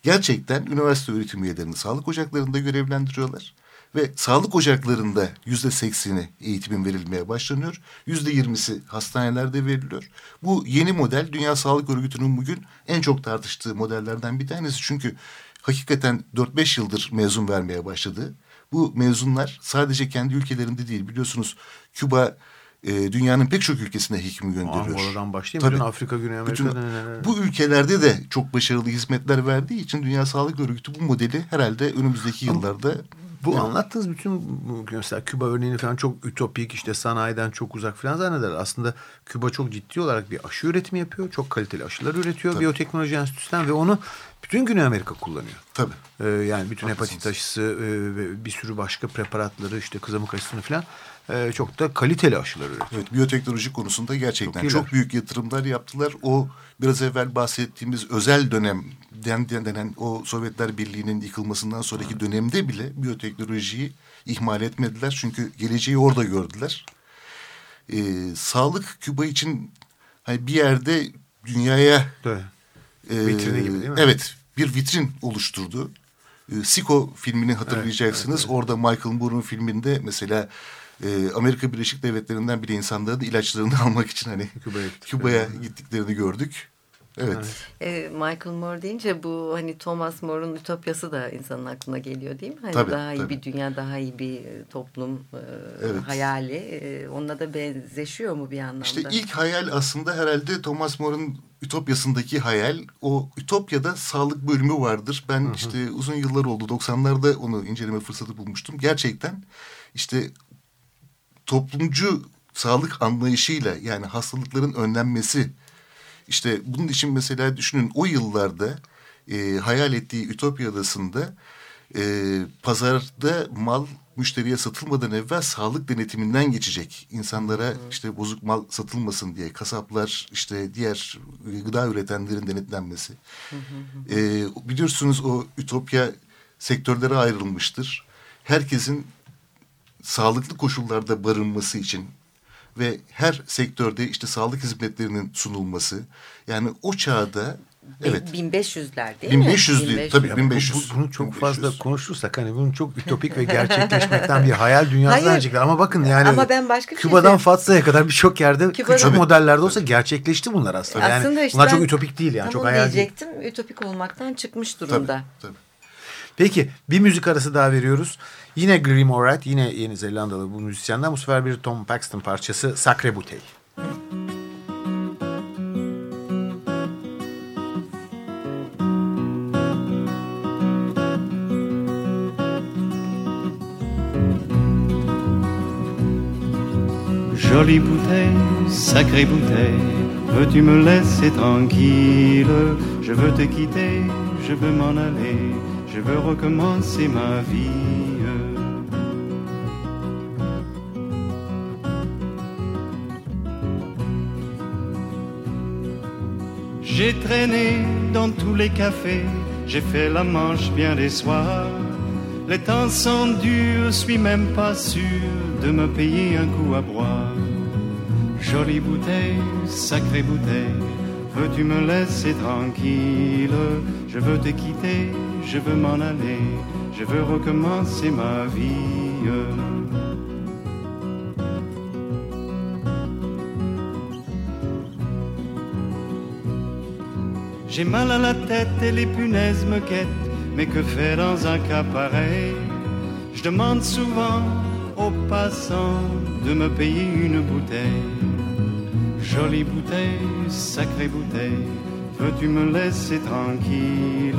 Gerçekten üniversite öğretim üyelerini sağlık ocaklarında görevlendiriyorlar. Ve sağlık ocaklarında yüzde sekseni eğitimin verilmeye başlanıyor. Yüzde yirmisi hastanelerde veriliyor. Bu yeni model Dünya Sağlık Örgütü'nün bugün en çok tartıştığı modellerden bir tanesi. Çünkü hakikaten 4-5 yıldır mezun vermeye başladı. Bu mezunlar sadece kendi ülkelerinde değil biliyorsunuz Küba e, dünyanın pek çok ülkesine hekim gönderiyor. Angola'dan başlayayım. Tabii. Bütün Afrika, Güney Bütün- Amerika'dan. bu ülkelerde de çok başarılı hizmetler verdiği için Dünya Sağlık Örgütü bu modeli herhalde önümüzdeki yıllarda Bu Yani- anlattığınız bütün mesela Küba örneğini falan çok ütopik işte sanayiden çok uzak falan zanneder. Aslında Küba çok ciddi olarak bir aşı üretimi yapıyor. Çok kaliteli aşılar üretiyor Tabii. biyoteknoloji enstitüsünden ve onu bütün Güney Amerika kullanıyor. tabii. Ee, yani bütün Haklısınız. hepatit aşısı e, ve bir sürü başka preparatları işte kızamık aşısını falan e, çok da kaliteli aşılar üretiyor. Evet, biyoteknoloji konusunda gerçekten Çok çok, büyük yatırımlar yaptılar. O biraz evvel bahsettiğimiz özel dönem den, den- denen o Sovyetler Birliği'nin yıkılmasından sonraki dönemde bile biyoteknolojiyi ihmal etmediler. Çünkü geleceği orada gördüler. Ee, sağlık Küba için hani bir yerde dünyaya Evet. Ee, Vitrini gibi değil mi? Evet bir vitrin oluşturdu. Ee, Siko filmini hatırlayacaksınız. Orada Michael Moore'un filminde mesela e, Amerika Birleşik Devletleri'nden bile insanların ilaçlarını almak için hani Küba'ya gittik. Küba'ya gittiklerini gördük. Evet. E, Michael Moore deyince bu hani Thomas More'un ütopyası da insanın aklına geliyor değil mi? Hani Tabii, daha iyi tabii. bir dünya, daha iyi bir e, toplum e, Evet. hayali. E, onunla da benzeşiyor mu bir anlamda? İşte ilk hayal aslında herhalde Thomas More'un Ütopyası'ndaki hayal. O Ütopya'da sağlık bölümü vardır. Ben işte uzun yıllar oldu 90'larda onu inceleme fırsatı bulmuştum. Gerçekten işte toplumcu sağlık anlayışıyla yani hastalıkların önlenmesi İşte bunun için mesela düşünün o yıllarda e, hayal ettiği Ütopya Adası'nda e, pazarda mal müşteriye satılmadan evvel sağlık denetiminden geçecek. İnsanlara işte bozuk mal satılmasın diye kasaplar işte diğer gıda üretenlerin denetlenmesi. e, biliyorsunuz o Ütopya sektörlere ayrılmıştır. Herkesin sağlıklı koşullarda barınması için ve her sektörde işte sağlık hizmetlerinin sunulması. Yani o çağda Evet. 1500'ler değil 1500 mi? değil, tabii. Bu- 1500. bu- bunu çok 1500. fazla konuşursak hani bunun çok ütopik ve gerçekleşmekten bir hayal dünyasından Hayır. çıkar. Ama bakın yani Ama ben başka bir şey Küba'dan söyleyeyim. Fatsa'ya kadar birçok yerde Küba'da- küçük Tabii. modellerde olsa gerçekleşti bunlar aslında. Yani Aslında işte bunlar çok ütopik değil yani tam çok onu hayal değil. diyecektim. Ütopik olmaktan çıkmış durumda. Tabii, tabii. Peki bir müzik arası daha veriyoruz. Yine Grim Orrat, yine Yeni Zelandalı bu müzisyenden bu sefer bir Tom Paxton parçası Sacre Bouteille. Jolie bouteille, sacrée bouteille, veux-tu me laisser tranquille Je veux te quitter, je veux m'en aller, veux recommencer ma vie. J'ai traîné dans tous les cafés, j'ai fait la manche bien des soirs. Les temps sont durs, je suis même pas sûr de me payer un coup à boire. Jolie bouteille, sacrée bouteille, veux-tu me laisser tranquille? Je veux te quitter, je veux m'en aller, je veux recommencer ma vie. J'ai mal à la tête et les punaises me guettent, mais que faire dans un cas pareil? Je demande souvent aux passants de me payer une bouteille. Jolie bouteille, sacrée bouteille, veux-tu me laisser tranquille?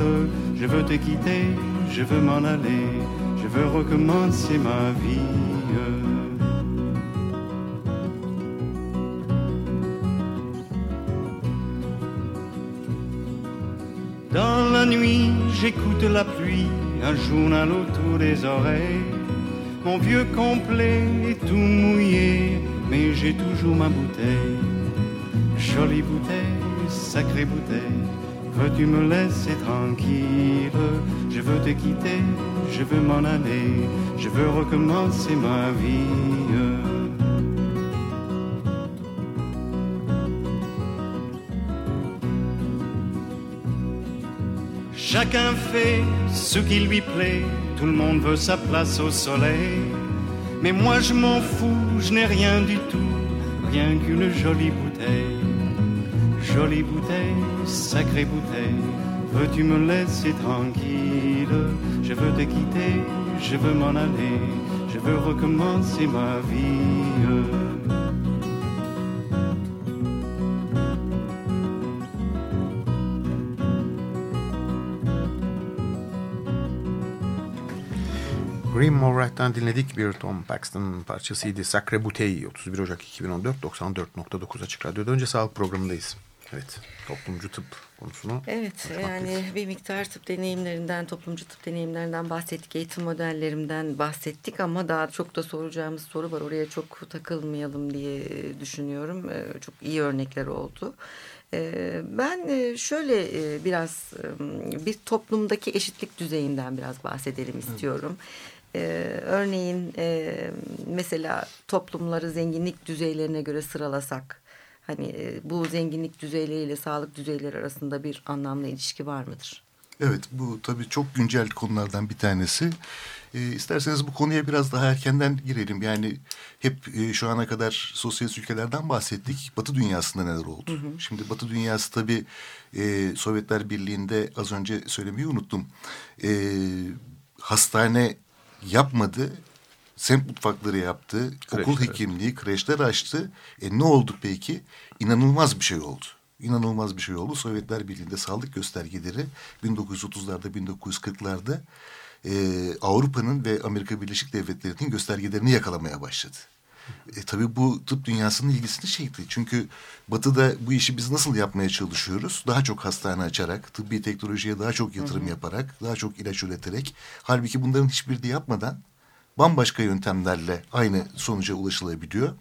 Je veux te quitter, je veux m'en aller, je veux recommencer ma vie. Dans la nuit, j'écoute la pluie, un journal autour des oreilles. Mon vieux complet est tout mouillé, mais j'ai toujours ma bouteille. Jolie bouteille, sacrée bouteille, veux-tu me laisser tranquille? Je veux te quitter, je veux m'en aller, je veux recommencer ma vie. Chacun fait ce qui lui plaît, tout le monde veut sa place au soleil. Mais moi je m'en fous, je n'ai rien du tout, rien qu'une jolie bouteille. Jolie bouteille, sacrée bouteille, veux-tu me laisser tranquille? Je veux te quitter, je veux m'en aller, je veux recommencer ma vie. Grim Morrat'tan dinledik bir Tom Paxton parçasıydı. Sacre Bouteille 31 Ocak 2014 94.9 Açık Radyo'da önce sağlık programındayız. Evet toplumcu tıp konusunu Evet yani bir miktar tıp deneyimlerinden, toplumcu tıp deneyimlerinden bahsettik, eğitim modellerinden bahsettik ama daha çok da soracağımız soru var. Oraya çok takılmayalım diye düşünüyorum. Ee, Çok iyi örnekler oldu. Ee, Ben e, şöyle e, biraz e, bir toplumdaki eşitlik düzeyinden biraz bahsedelim istiyorum. Ee, örneğin e, mesela toplumları zenginlik düzeylerine göre sıralasak hani e, bu zenginlik düzeyleriyle sağlık düzeyleri arasında bir anlamlı ilişki var mıdır? Evet bu tabii çok güncel konulardan bir tanesi. E, isterseniz bu konuya biraz daha erkenden girelim. Yani hep e, şu ana kadar sosyalist ülkelerden bahsettik. Batı dünyasında neler oldu? Şimdi Batı dünyası tabii e, Sovyetler Birliği'nde az önce söylemeyi unuttum. E, hastane yapmadı. Semt mutfakları yaptı. okul Kreşler. hekimliği, kreşler açtı. E ne oldu peki? İnanılmaz bir şey oldu. İnanılmaz bir şey oldu. Sovyetler Birliği'nde sağlık göstergeleri 1930'larda 1940'larda e, Avrupa'nın ve Amerika Birleşik Devletleri'nin göstergelerini yakalamaya başladı. E, tabii bu tıp dünyasının ilgisini çekti. Çünkü batıda bu işi biz nasıl yapmaya çalışıyoruz? Daha çok hastane açarak, tıbbi teknolojiye daha çok yatırım yaparak, daha çok ilaç üreterek. Halbuki bunların hiçbirini yapmadan bambaşka yöntemlerle aynı sonuca ulaşılabiliyor.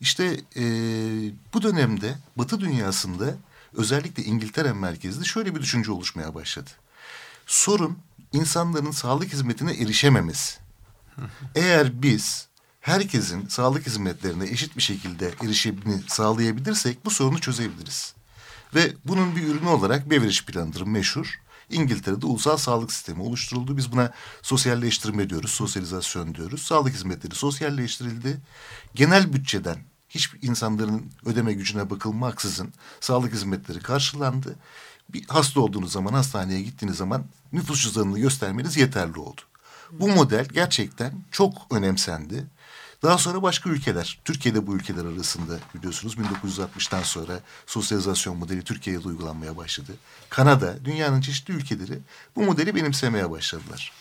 İşte e, bu dönemde Batı dünyasında özellikle İngiltere merkezli şöyle bir düşünce oluşmaya başladı. Sorun insanların sağlık hizmetine erişememesi. Eğer biz herkesin sağlık hizmetlerine eşit bir şekilde erişimini sağlayabilirsek bu sorunu çözebiliriz. Ve bunun bir ürünü olarak Beveridge planıdır meşhur. İngiltere'de ulusal sağlık sistemi oluşturuldu. Biz buna sosyalleştirme diyoruz, sosyalizasyon diyoruz. Sağlık hizmetleri sosyalleştirildi. Genel bütçeden hiç insanların ödeme gücüne bakılmaksızın sağlık hizmetleri karşılandı. Bir hasta olduğunuz zaman hastaneye gittiğiniz zaman nüfus cüzdanını göstermeniz yeterli oldu. Bu model gerçekten çok önemsendi. Daha sonra başka ülkeler, Türkiye'de bu ülkeler arasında biliyorsunuz 1960'tan sonra sosyalizasyon modeli Türkiye'de uygulanmaya başladı. Kanada, dünyanın çeşitli ülkeleri bu modeli benimsemeye başladılar.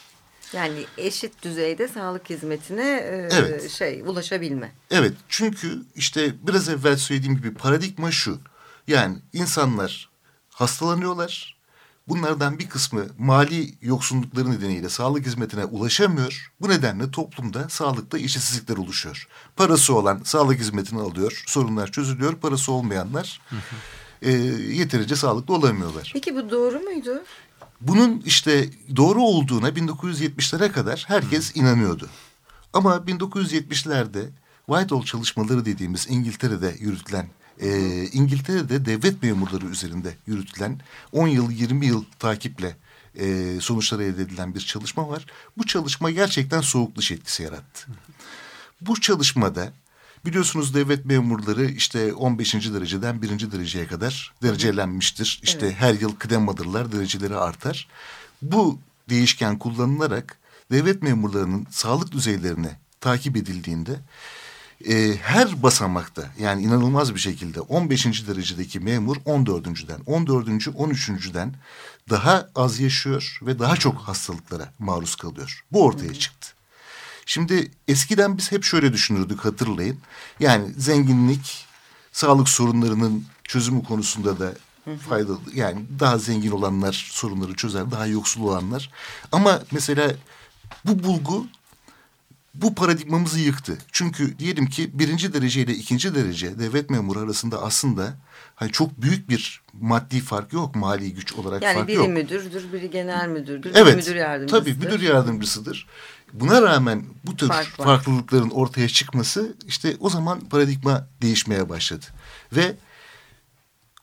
Yani eşit düzeyde sağlık hizmetine e, Evet. şey ulaşabilme. Evet çünkü işte biraz evvel söylediğim gibi paradigma şu. Yani insanlar hastalanıyorlar. Bunlardan bir kısmı mali yoksunlukları nedeniyle sağlık hizmetine ulaşamıyor. Bu nedenle toplumda sağlıkta eşitsizlikler oluşuyor. Parası olan sağlık hizmetini alıyor, sorunlar çözülüyor. Parası olmayanlar e, yeterince sağlıklı olamıyorlar. Peki bu doğru muydu? Bunun işte doğru olduğuna 1970'lere kadar herkes inanıyordu. Ama 1970'lerde Whitehall çalışmaları dediğimiz İngiltere'de yürütülen, e, İngiltere'de devlet memurları üzerinde yürütülen 10 yıl 20 yıl takiple e, sonuçları elde edilen bir çalışma var. Bu çalışma gerçekten soğuk dış etkisi yarattı. Bu çalışmada biliyorsunuz devlet memurları işte 15. dereceden 1. dereceye kadar derecelenmiştir. İşte her yıl kıdem alırlar, dereceleri artar. Bu değişken kullanılarak devlet memurlarının sağlık düzeylerine takip edildiğinde e, her basamakta yani inanılmaz bir şekilde 15. derecedeki memur 14.den, 14. 13.den daha az yaşıyor ve daha çok hastalıklara maruz kalıyor. Bu ortaya çıktı. Şimdi eskiden biz hep şöyle düşünürdük hatırlayın. Yani zenginlik sağlık sorunlarının çözümü konusunda da faydalı. Yani daha zengin olanlar sorunları çözer, daha yoksul olanlar. Ama mesela bu bulgu bu paradigmamızı yıktı. Çünkü diyelim ki birinci derece ile ikinci derece devlet memuru arasında aslında hani çok büyük bir maddi fark yok, mali güç olarak Yani fark biri yok. müdürdür, biri genel müdürdür, Evet. biri müdür yardımcısıdır. Tabii müdür yardımcısıdır. Buna rağmen bu tür Fark farklılıkların ortaya çıkması işte o zaman paradigma değişmeye başladı. Ve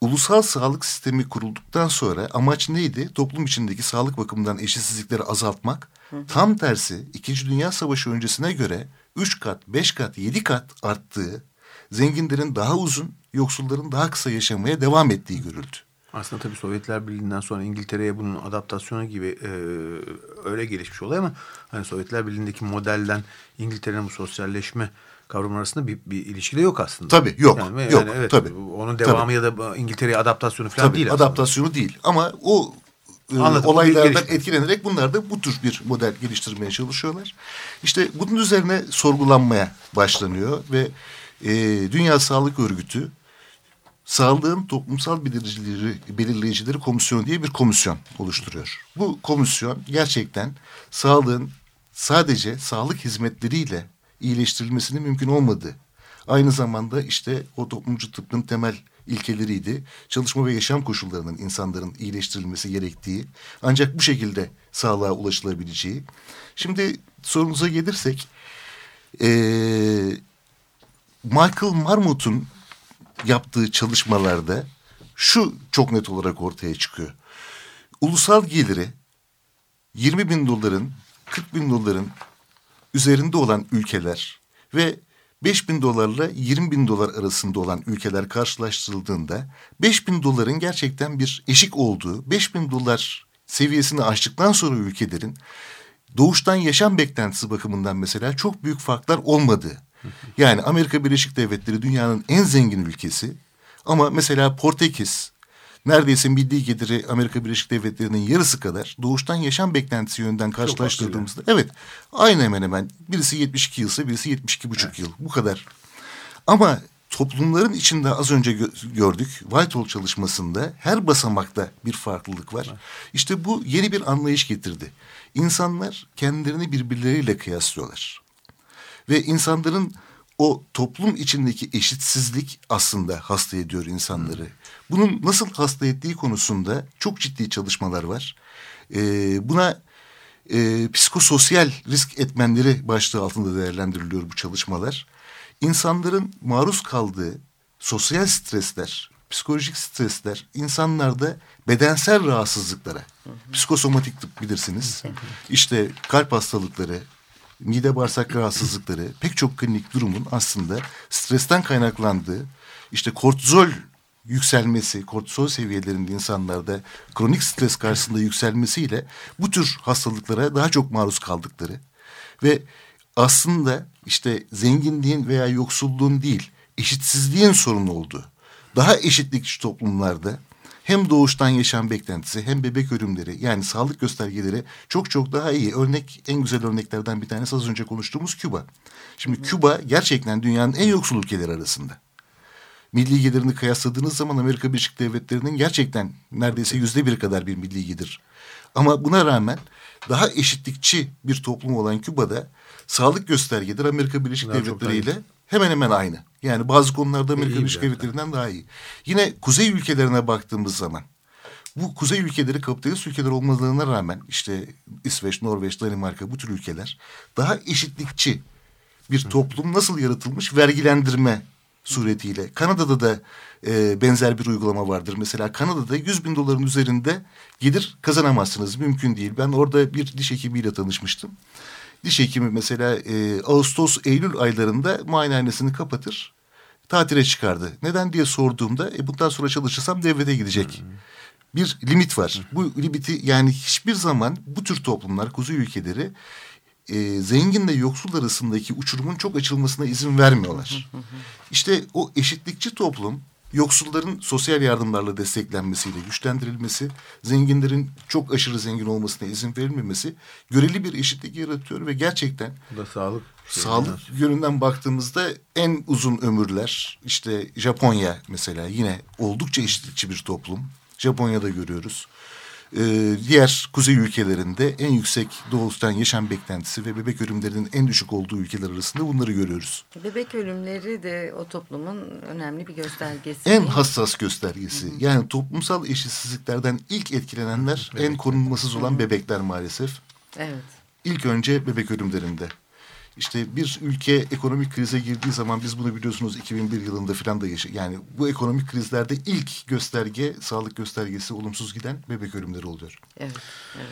ulusal sağlık sistemi kurulduktan sonra amaç neydi? Toplum içindeki sağlık bakımından eşitsizlikleri azaltmak. Tam tersi İkinci Dünya Savaşı öncesine göre üç kat, beş kat, yedi kat arttığı, zenginlerin daha uzun, yoksulların daha kısa yaşamaya devam ettiği görüldü. Aslında tabii Sovyetler Birliği'nden sonra İngiltere'ye bunun adaptasyonu gibi e, öyle gelişmiş olay ama hani Sovyetler Birliği'ndeki modelden İngiltere'nin bu sosyalleşme kavramı arasında bir, bir ilişki de yok aslında. Tabii, yok, Yani, yok, evet, tabii. Onun devamı ya da İngiltere'ye adaptasyonu falan Tabii değil aslında. adaptasyonu değil ama o Anladım, bu bir olaylardan etkilenerek bunlar da bu tür bir model geliştirmeye çalışıyorlar. İşte bunun üzerine sorgulanmaya başlanıyor ve e, Dünya Sağlık Örgütü Sağlığın Toplumsal Belirleyicileri, Belirleyicileri Komisyonu diye bir komisyon oluşturuyor. Bu komisyon gerçekten sağlığın sadece sağlık hizmetleriyle iyileştirilmesinin mümkün olmadığı, aynı zamanda işte o toplumcu tıbbın temel ilkeleriydi. Çalışma ve yaşam koşullarının insanların iyileştirilmesi gerektiği, ancak bu şekilde sağlığa ulaşılabileceği. Şimdi sorunuza gelirsek, eee Michael Marmot'un yaptığı çalışmalarda şu çok net olarak ortaya çıkıyor. Ulusal geliri 20 bin doların 40 bin doların üzerinde olan ülkeler ve 5 bin dolarla 20 bin dolar arasında olan ülkeler karşılaştırıldığında 5 bin doların gerçekten bir eşik olduğu 5 bin dolar seviyesini aştıktan sonra ülkelerin doğuştan yaşam beklentisi bakımından mesela çok büyük farklar olmadığı. Yani Amerika Birleşik Devletleri dünyanın en zengin ülkesi ama mesela Portekiz neredeyse milli geliri Amerika Birleşik Devletleri'nin yarısı kadar doğuştan yaşam beklentisi yönden karşılaştırdığımızda evet aynı hemen hemen birisi 72 yılsa birisi 72 buçuk evet. yıl bu kadar. Ama toplumların içinde az önce gö gördük Whitehall çalışmasında her basamakta bir farklılık var. Evet. İşte bu yeni bir anlayış getirdi. İnsanlar kendilerini birbirleriyle kıyaslıyorlar. Ve insanların o toplum içindeki eşitsizlik aslında hasta ediyor insanları. Bunun nasıl hasta ettiği konusunda çok ciddi çalışmalar var. Ee, buna e, psikososyal risk etmenleri başlığı altında değerlendiriliyor bu çalışmalar. İnsanların maruz kaldığı sosyal stresler, psikolojik stresler insanlarda bedensel rahatsızlıklara, psikosomatik tıp bilirsiniz. işte kalp hastalıkları, mide bağırsak rahatsızlıkları pek çok klinik durumun aslında stresten kaynaklandığı işte kortizol yükselmesi, kortizol seviyelerinde insanlarda kronik stres karşısında yükselmesiyle bu tür hastalıklara daha çok maruz kaldıkları ve aslında işte zenginliğin veya yoksulluğun değil eşitsizliğin sorunu olduğu daha eşitlikçi toplumlarda hem doğuştan yaşam beklentisi hem bebek ölümleri yani sağlık göstergeleri çok çok daha iyi. Örnek en güzel örneklerden bir tanesi az önce konuştuğumuz Küba. Şimdi Küba gerçekten dünyanın en yoksul ülkeleri arasında. Milli gelirini kıyasladığınız zaman Amerika Birleşik Devletleri'nin gerçekten neredeyse yüzde bir kadar bir milli gelir. Ama buna rağmen daha eşitlikçi bir toplum olan Küba'da sağlık göstergeleri Amerika Birleşik Devletleri ile hemen hemen aynı. Yani bazı konularda Amerika Birleşik Devletleri'nden daha iyi. Yine kuzey ülkelerine baktığımız zaman bu kuzey ülkeleri kapitalist ülkeler olmalarına rağmen işte İsveç, Norveç, Danimarka bu tür ülkeler daha eşitlikçi bir toplum nasıl yaratılmış vergilendirme suretiyle. Kanada'da da e, benzer bir uygulama vardır. Mesela Kanada'da 100 bin doların üzerinde gelir kazanamazsınız. Mümkün değil. Ben orada bir diş hekimiyle tanışmıştım diş hekimi mesela e, Ağustos, Eylül aylarında muayenehanesini kapatır. Tatile çıkardı. Neden diye sorduğumda e, bundan sonra çalışırsam devlete gidecek. Hmm. Bir limit var. Bu limiti yani hiçbir zaman bu tür toplumlar, kuzey ülkeleri e, zenginle yoksul arasındaki uçurumun çok açılmasına izin vermiyorlar. İşte o eşitlikçi toplum yoksulların sosyal yardımlarla desteklenmesiyle güçlendirilmesi, zenginlerin çok aşırı zengin olmasına izin verilmemesi göreli bir eşitlik yaratıyor ve gerçekten Bu da sağlık sağlık yönünden baktığımızda en uzun ömürler işte Japonya mesela yine oldukça eşitlikçi bir toplum. Japonya'da görüyoruz e, diğer kuzey ülkelerinde en yüksek doğuştan yaşam beklentisi ve bebek ölümlerinin en düşük olduğu ülkeler arasında bunları görüyoruz. Bebek ölümleri de o toplumun önemli bir göstergesi. En hassas göstergesi. Hı hı. Yani toplumsal eşitsizliklerden ilk etkilenenler bebek. en korunmasız olan bebekler maalesef. Evet. İlk önce bebek ölümlerinde. İşte bir ülke ekonomik krize girdiği zaman biz bunu biliyorsunuz 2001 yılında filan da yaşa yani bu ekonomik krizlerde ilk gösterge sağlık göstergesi olumsuz giden bebek ölümleri oluyor. Evet, evet.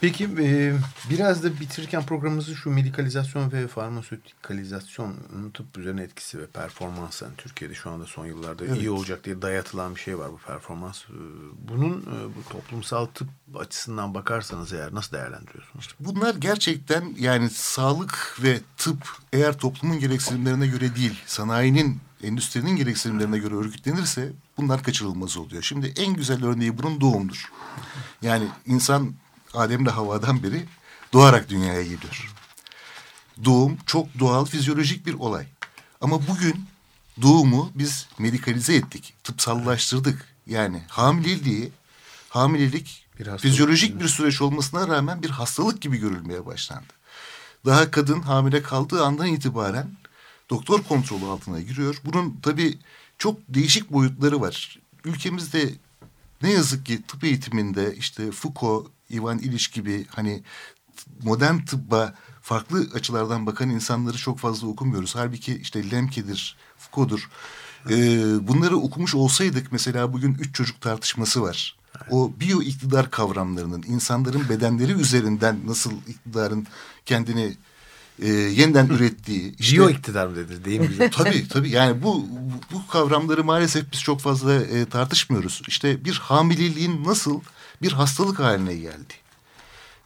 Peki e, biraz da bitirirken programımızı şu medikalizasyon ve farmasötikalizasyon tıp üzerine etkisi ve performans yani Türkiye'de şu anda son yıllarda evet. iyi olacak diye dayatılan bir şey var bu performans. E, bunun e, bu toplumsal tıp açısından bakarsanız eğer nasıl değerlendiriyorsunuz? İşte bunlar gerçekten yani sağlık ve tıp eğer toplumun gereksinimlerine göre değil sanayinin endüstrinin gereksinimlerine göre örgütlenirse bunlar kaçırılmaz oluyor. Şimdi en güzel örneği bunun doğumdur. Yani insan Adem'le havadan beri doğarak dünyaya geliyor. Doğum çok doğal, fizyolojik bir olay. Ama bugün doğumu biz medikalize ettik, tıpsallaştırdık. Yani hamileliği, hamilelik bir fizyolojik bir süreç olmasına rağmen bir hastalık gibi görülmeye başlandı. Daha kadın hamile kaldığı andan itibaren doktor kontrolü altına giriyor. Bunun tabii çok değişik boyutları var. Ülkemizde ne yazık ki tıp eğitiminde işte Foucault, Ivan İliş gibi hani modern tıbba farklı açılardan bakan insanları çok fazla okumuyoruz. Halbuki işte Lemke'dir, Foucault'dur. Ee, bunları okumuş olsaydık mesela bugün üç çocuk tartışması var. O biyo iktidar kavramlarının insanların bedenleri üzerinden nasıl iktidarın kendini e, yeniden ürettiği. Işte, Biyo iktidar mı dediniz değil mi? tabii tabii yani bu, bu, bu kavramları maalesef biz çok fazla e, tartışmıyoruz. İşte bir hamileliğin nasıl bir hastalık haline geldi.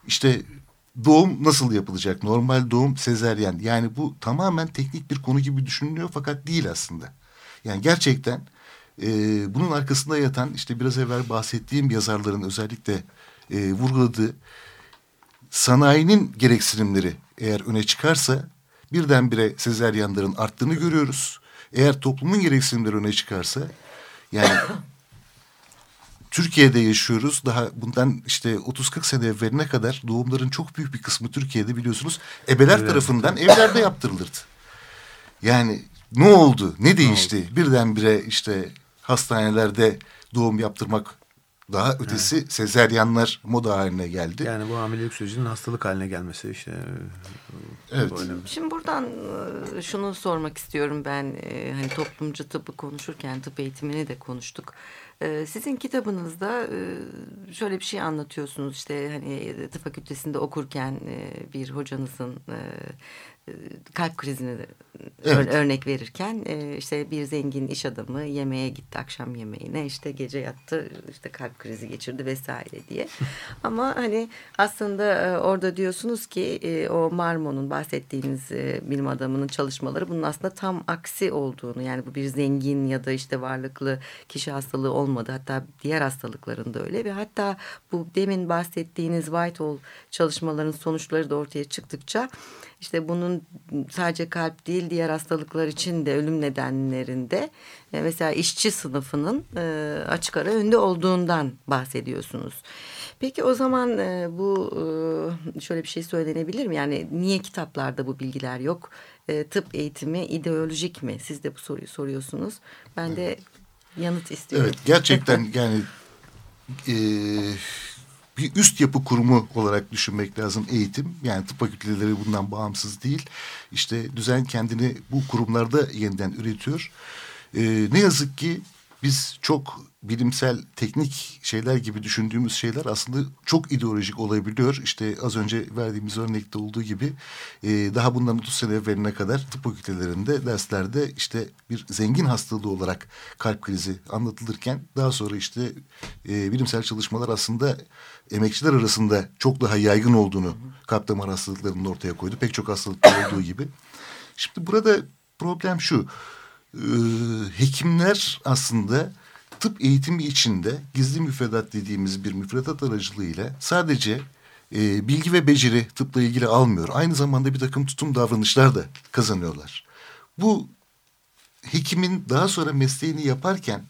İşte doğum nasıl yapılacak? Normal doğum sezeryen. Yani bu tamamen teknik bir konu gibi düşünülüyor fakat değil aslında. Yani gerçekten e, bunun arkasında yatan işte biraz evvel bahsettiğim yazarların özellikle e, vurguladığı sanayinin gereksinimleri eğer öne çıkarsa birdenbire sezeryanların arttığını görüyoruz. Eğer toplumun gereksinimleri öne çıkarsa yani Türkiye'de yaşıyoruz. Daha bundan işte 30-40 sene evveline kadar doğumların çok büyük bir kısmı Türkiye'de biliyorsunuz ebeler evet. tarafından evlerde yaptırılırdı. Yani ne oldu? Ne değişti? Ne oldu? Birdenbire işte hastanelerde doğum yaptırmak daha ötesi evet. sezeryanlar moda haline geldi. Yani bu hamilelik sürecinin hastalık haline gelmesi işte. E, evet. Şimdi buradan e, şunu sormak istiyorum ben e, hani toplumcu tıbbı konuşurken tıp eğitimini de konuştuk. Sizin kitabınızda şöyle bir şey anlatıyorsunuz. İşte hani tıp fakültesinde okurken bir hocanızın kalp krizini evet. örnek verirken e, işte bir zengin iş adamı yemeğe gitti akşam yemeğine işte gece yattı işte kalp krizi geçirdi vesaire diye. Ama hani aslında e, orada diyorsunuz ki e, o Marmon'un bahsettiğiniz bilim adamının çalışmaları bunun aslında tam aksi olduğunu yani bu bir zengin ya da işte varlıklı kişi hastalığı olmadı hatta diğer hastalıklarında öyle ve hatta bu demin bahsettiğiniz Whitehall çalışmaların sonuçları da ortaya çıktıkça işte bunun sadece kalp değil diğer hastalıklar için de ölüm nedenlerinde e, mesela işçi sınıfının e, açık ara önde olduğundan bahsediyorsunuz. Peki o zaman e, bu şöyle bir şey söylenebilir mi? Yani niye kitaplarda bu bilgiler yok? Tıp eğitimi ideolojik mi? Siz de bu soruyu soruyorsunuz. Ben de yanıt istiyorum. Evet gerçekten yani e, bir üst yapı kurumu olarak düşünmek lazım eğitim. Yani tıp fakülteleri bundan bağımsız değil. İşte düzen kendini bu kurumlarda yeniden üretiyor. Ee, ne yazık ki biz çok bilimsel, teknik şeyler gibi düşündüğümüz şeyler aslında çok ideolojik olabiliyor. İşte az önce verdiğimiz örnekte olduğu gibi e, daha bundan 30 sene evveline kadar tıp fakültelerinde derslerde işte bir zengin hastalığı olarak kalp krizi anlatılırken daha sonra işte e, bilimsel çalışmalar aslında emekçiler arasında çok daha yaygın olduğunu kalp damar hastalıklarının ortaya koydu. Pek çok hastalıklar olduğu gibi. Şimdi burada problem şu. E, hekimler aslında tıp eğitimi içinde gizli müfredat dediğimiz bir müfredat aracılığıyla sadece e, bilgi ve beceri tıpla ilgili almıyor. Aynı zamanda bir takım tutum davranışlar da kazanıyorlar. Bu hekimin daha sonra mesleğini yaparken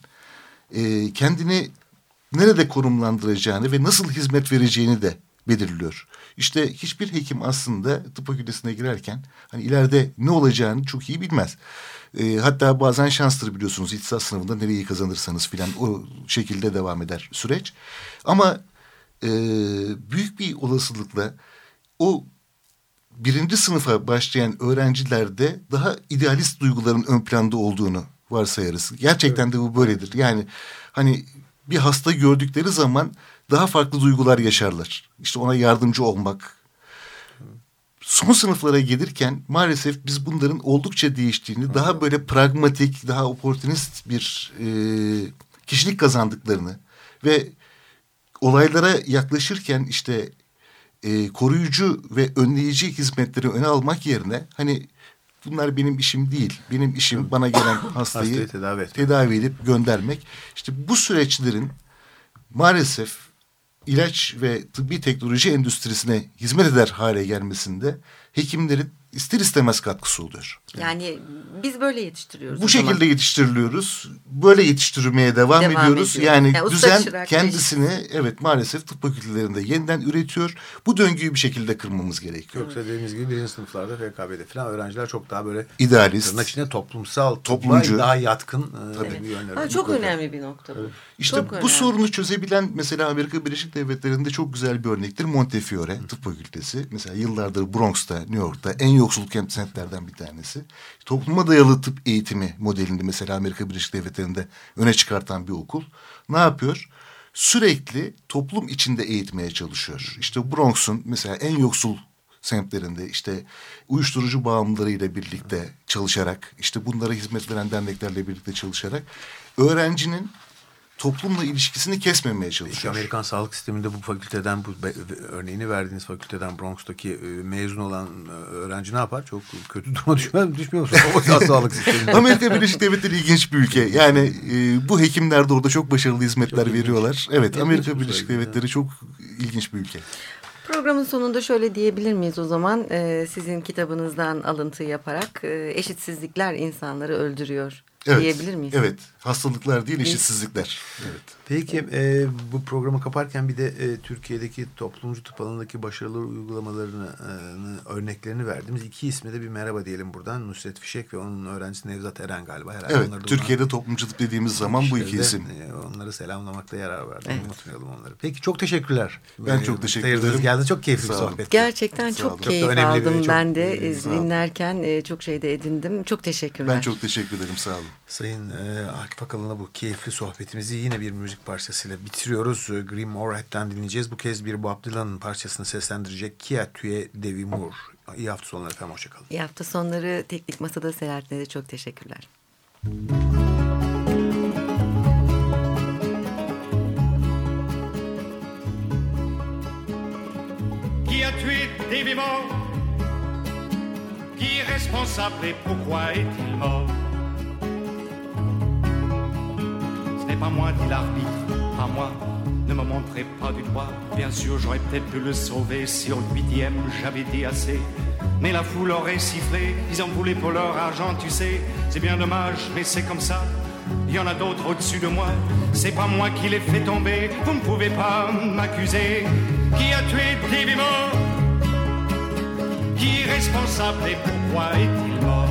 e, kendini nerede konumlandıracağını ve nasıl hizmet vereceğini de belirliyor. İşte hiçbir hekim aslında tıp fakültesine girerken hani ileride ne olacağını çok iyi bilmez. E, hatta bazen şanstır biliyorsunuz ihtisas sınavında nereyi kazanırsanız filan o şekilde devam eder süreç. Ama e, büyük bir olasılıkla o birinci sınıfa başlayan öğrencilerde daha idealist duyguların ön planda olduğunu varsayarız. Gerçekten evet. de bu böyledir. Yani hani bir hasta gördükleri zaman daha farklı duygular yaşarlar. İşte ona yardımcı olmak. Son sınıflara gelirken maalesef biz bunların oldukça değiştiğini, daha böyle pragmatik, daha oportunist bir e, kişilik kazandıklarını ve olaylara yaklaşırken işte e, koruyucu ve önleyici hizmetleri öne almak yerine hani bunlar benim işim değil. Benim işim bana gelen hastayı, hastayı tedavi, tedavi edip göndermek. İşte bu süreçlerin maalesef ilaç ve tıbbi teknoloji endüstrisine hizmet eder hale gelmesinde hekimlerin ister istemez katkısı oluyor. Yani biz böyle yetiştiriyoruz. Bu şekilde zaman. yetiştiriliyoruz. Böyle yetiştirmeye devam, devam ediyoruz. Ediyor. Yani, yani düzen kendisini beş. evet maalesef tıp fakültelerinde yeniden üretiyor. Bu döngüyü bir şekilde kırmamız gerekiyor. Yoksa dediğimiz gibi birinci sınıflarda FKB'de falan öğrenciler çok daha böyle idealist. Tırnak içinde toplumsal, toplumcu daha yatkın e, Tabii. yönler. Ha, çok önemli bir nokta bu. Evet. İşte çok bu önemli. sorunu çözebilen mesela Amerika Birleşik Devletleri'nde çok güzel bir örnektir Montefiore Tıp Fakültesi. Mesela yıllardır Bronx'ta, New York'ta en yoksul semtlerden bir tanesi. Topluma dayalı tıp eğitimi modelinde mesela Amerika Birleşik Devletleri'nde öne çıkartan bir okul. Ne yapıyor? Sürekli toplum içinde eğitmeye çalışıyor. İşte Bronx'un mesela en yoksul semtlerinde işte uyuşturucu bağımlılarıyla birlikte çalışarak işte bunlara hizmet veren derneklerle birlikte çalışarak öğrencinin toplumla ilişkisini kesmemeye çalışıyor. Peki Amerikan sağlık sisteminde bu fakülteden bu örneğini verdiğiniz fakülteden Bronx'taki e, mezun olan e, öğrenci ne yapar? Çok kötü duruma düşmüyor, düşmüyor musun? sağlık sisteminde. Amerika Birleşik Devletleri ilginç bir ülke. Yani e, bu hekimler de orada çok başarılı hizmetler çok veriyorlar. Evet Amerika Birleşik Devletleri çok ilginç bir ülke. Programın sonunda şöyle diyebilir miyiz o zaman? Sizin kitabınızdan alıntı yaparak e, eşitsizlikler insanları öldürüyor evet, diyebilir miyiz? Evet. Hastalıklar değil eşitsizlikler. Evet. Peki e, bu programı kaparken bir de e, Türkiye'deki toplumcu tıp alanındaki başarılı uygulamalarını e, örneklerini verdiğimiz iki isme de bir merhaba diyelim buradan. Nusret Fişek ve onun öğrencisi Nevzat Eren galiba. Herhalde evet. Türkiye'de toplumcu tıp dediğimiz zaman bu iki isim. E, onları selamlamakta yarar var. Evet. Unutmayalım onları. Peki çok teşekkürler. Ben çok teşekkür ederim. Geldi. Çok keyifli bir sohbet. Gerçekten çok, çok keyif çok aldım bir, ben de. E, dinlerken e, çok şey de edindim. Çok teşekkürler. Ben çok teşekkür ederim. Sağ olun. Sayın e, Akif Akalın'la bu keyifli sohbetimizi yine bir müzik parçasıyla bitiriyoruz. E, Grim Moorhead'den dinleyeceğiz. Bu kez bir Bob Dylan'ın parçasını seslendirecek Kia Tüye Devi Moore. İyi hafta sonları efendim. Hoşçakalın. İyi hafta sonları. Teknik Masada Selahattin'e de çok teşekkürler. Qui a tué Davy Moore Qui est responsable et pourquoi est-il mort pas moi, dit l'arbitre, pas moi. Ne me montrez pas du doigt, bien sûr j'aurais peut-être pu le sauver si au huitième j'avais dit assez. Mais la foule aurait sifflé, ils en voulaient pour leur argent, tu sais. C'est bien dommage, mais c'est comme ça. Il y en a d'autres au-dessus de moi. C'est pas moi qui l'ai fait tomber, vous ne pouvez pas m'accuser. Qui a tué Davy Qui est responsable et pourquoi est-il mort?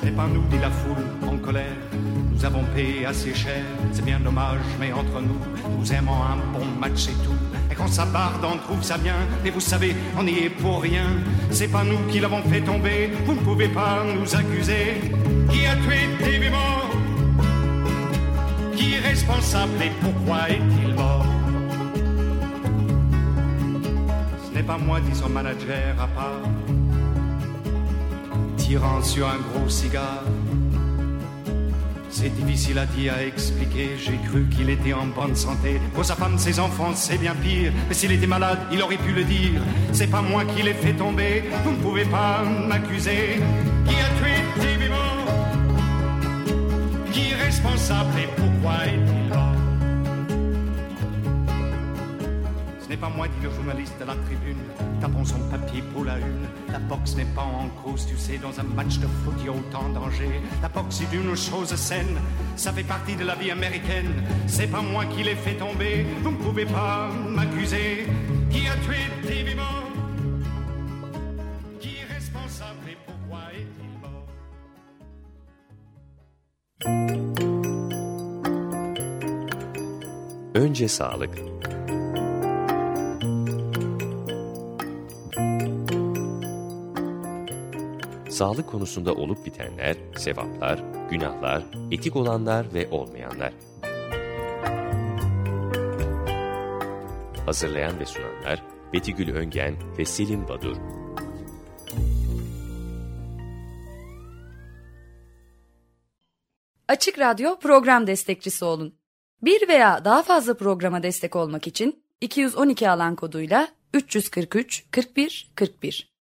Ce n'est pas nous, dit la foule nous avons payé assez cher, c'est bien dommage, mais entre nous, nous aimons un bon match et tout. Et quand ça barde, on trouve ça bien, et vous savez, on n'y est pour rien. C'est pas nous qui l'avons fait tomber, vous ne pouvez pas nous accuser. Qui a tué Davy Qui est responsable et pourquoi est-il mort? Ce n'est pas moi, dit son manager à part, tirant sur un gros cigare. C'est difficile à dire, à expliquer. J'ai cru qu'il était en bonne santé. Pour sa femme, ses enfants, c'est bien pire. Mais s'il était malade, il aurait pu le dire. C'est pas moi qui l'ai fait tomber. Vous ne pouvez pas m'accuser. Qui a tué Qui est responsable et pourquoi n'est pas moi, dit le journaliste à la tribune, tapons son papier pour la une. La boxe n'est pas en cause, tu sais, dans un match de foot, il y a autant danger. La boxe est une chose saine, ça fait partie de la vie américaine. C'est pas moi qui l'ai fait tomber, vous ne pouvez pas m'accuser. Qui a tué Davy Qui est responsable et pourquoi est-il mort? Önce sağlık. Sağlık konusunda olup bitenler, sevaplar, günahlar, etik olanlar ve olmayanlar. Hazırlayan ve sunanlar Betigül Öngen ve Selim Badur. Açık Radyo program destekçisi olun. Bir veya daha fazla programa destek olmak için 212 alan koduyla 343 41 41